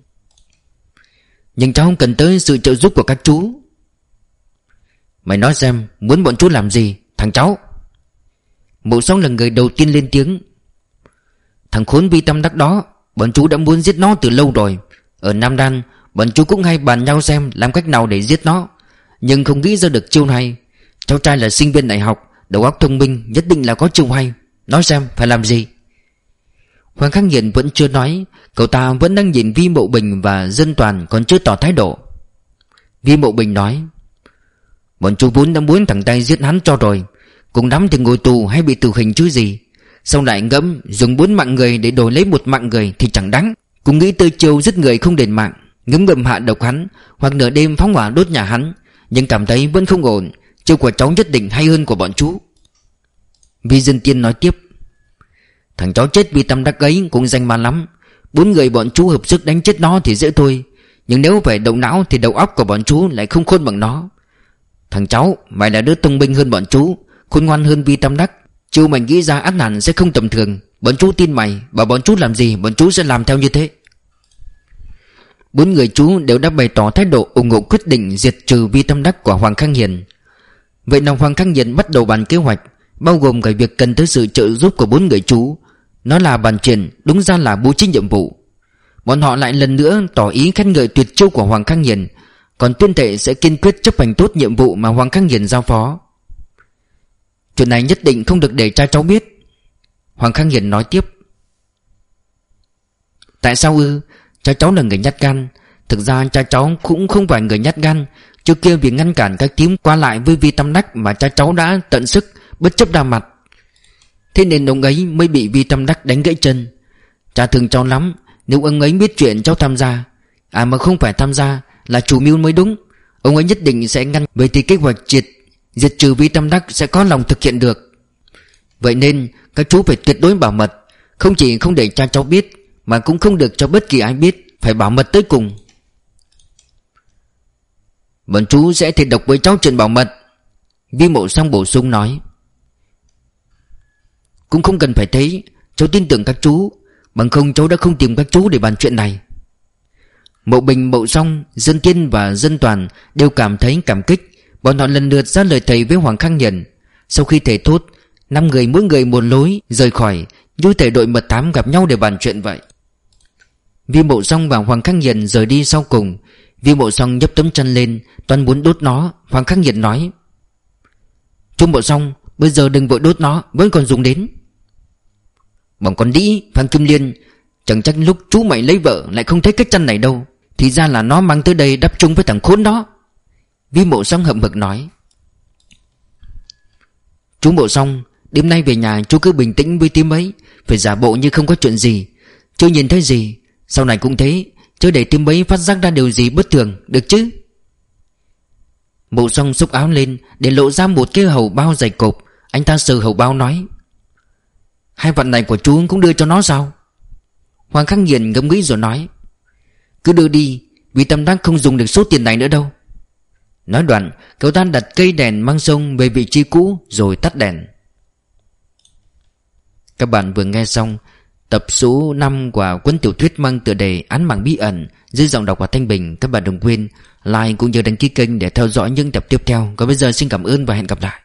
Speaker 2: Nhưng cháu không cần tới sự trợ giúp của các chú. Mày nói xem, Muốn bọn chú làm gì, Thằng cháu?
Speaker 1: Mộ song là người đầu tiên lên tiếng. Thằng khốn vi tâm đắc đó, Bọn chú đã muốn giết nó từ lâu rồi. Ở Nam Đan Bọn chú cũng hay bàn nhau xem Làm cách nào để giết nó. Nhưng không nghĩ ra được chiêu hay Cháu trai là sinh viên đại học, Đầu óc thông minh, nhất định là có chiêu hay. Nói xem phải làm gì? Hoàng Khắc Nghiện vẫn chưa nói. Cậu ta vẫn đang nhìn Vi Mộ Bình và Dân Toàn còn chưa tỏ thái độ. Vi Mộ Bình nói, Bọn chú vốn đã muốn thẳng tay giết hắn cho rồi. Cùng lắm thì ngồi tù hay bị tử hình chứ gì. Xong lại ngẫm, dùng bốn mạng người để đổi lấy một mạng người thì chẳng đáng. Cũng nghĩ tới chiêu giết người không đền mạng. Ngấm ngầm hạ độc hắn, Hoặc nửa đêm phóng hỏa đốt nhà hắn, Nhưng cảm thấy vẫn không ổn. Chiêu của cháu nhất định hay hơn của bọn chú. Vi dân tiên nói tiếp. Thằng cháu chết vì tâm đắc ấy cũng danh ma lắm. Bốn người bọn chú hợp sức đánh chết nó thì dễ thôi. Nhưng nếu phải động não thì đầu óc của bọn chú lại không khôn bằng nó. Thằng cháu, Mày là đứa thông minh hơn bọn chú, Khôn ngoan hơn Vi Tâm Đắc. Chú mày nghĩ ra ác hẳn sẽ không tầm thường. Bọn chú tin mày, Bảo bọn chú làm gì, Bọn chú sẽ làm theo như thế. Bốn người chú đều đã bày tỏ thái độ ủng hộ quyết định diệt trừ vi tâm đắc của Hoàng Khang Hiền. Vậy nào Hoàng Khang Hiền bắt đầu bàn kế hoạch, Bao gồm cả việc cần tới sự trợ giúp của bốn người chú. Nó là bàn truyền Đúng ra là bố trí nhiệm vụ. Bọn họ lại lần nữa tỏ ý khen ngợi tuyệt chiêu của Hoàng Khang Hiền, Còn tuyên tệ sẽ kiên quyết chấp hành tốt nhiệm vụ mà Hoàng Khang Hiền giao phó. Chuyện này nhất định không được để cha cháu biết. Hoàng Khang Hiền nói tiếp. Tại sao ư? Cha cháu là người nhát gan. Thực ra cha cháu cũng không phải người nhát gan. Trước kia vì ngăn cản các tím qua lại với vi tâm đắc Mà cha cháu đã tận sức, Bất chấp đa mặt. Thế nên ông ấy mới bị vi tâm đắc đánh gãy chân. Cha thương cháu lắm, Nếu ông ấy biết chuyện cháu tham gia À mà không phải tham gia Là chủ mưu mới đúng. Ông ấy nhất định sẽ ngăn. Vậy thì kế hoạch triệt, Diệt trừ vi tâm đắc sẽ có lòng thực hiện được. Vậy nên các chú phải tuyệt đối bảo mật, Không chỉ không để cha cháu biết mà cũng không được cho bất kỳ ai biết Phải bảo mật tới cùng. Bọn chú sẽ thiệt độc với cháu chuyện bảo mật. Vi mộ xong bổ sung nói. Cũng không cần phải thế Cháu tin tưởng các chú Bằng không cháu đã không tìm các chú để bàn chuyện này. Mộ Bình, Mộ Song, Dân Tiên và Dân Toàn Đều cảm thấy cảm kích. Bọn họ lần lượt ra lời thầy với Hoàng Khang nhận. Sau khi thầy thốt năm người mỗi người một lối Rời khỏi Như thể đội mật thám gặp nhau để bàn chuyện vậy. Vi Mộ Song và Hoàng Khắc Nhiệt rời đi sau cùng Vi Mộ Song nhấp tấm chân lên Toàn muốn đốt nó, Hoàng Khắc Nhiệt nói. Trung Mộ Song Bây giờ đừng vội đốt nó, Vẫn còn dùng đến. Bọn con đĩ, Phan Kim Liên, Chẳng chắc lúc chú mày lấy vợ Lại không thấy cái chân này đâu, Thì ra là nó mang tới đây đắp chung với thằng khốn đó. Vi mộ song hậm hực nói. Chú mộ song Đêm nay về nhà chú cứ bình tĩnh với tím ấy, Phải giả bộ như không có chuyện gì, Chưa nhìn thấy gì sau này cũng thế Chứ để tim bấy phát giác ra điều gì bất thường, Được chứ? Mộ xong xúc áo lên, Để lộ ra một cái hầu bao dày cộp. Anh ta sờ hầu bao nói, Hai vật này của chú cũng đưa cho nó sao? Hoàng Khắc Nghiền ngẫm nghĩ rồi nói, Cứ đưa đi, Vì tâm đắc không dùng được số tiền này nữa đâu. Nói đoạn, Cậu ta đặt cây đèn mang sông về vị trí cũ Rồi tắt đèn. Các bạn vừa nghe xong Tập số 5 của cuốn tiểu thuyết mang tựa đề Án mạng bí ẩn, Dưới giọng đọc của Thanh Bình, Các bạn đừng quên like cũng như đăng ký kênh để theo dõi những tập tiếp theo. Còn bây giờ xin cảm ơn và hẹn gặp lại.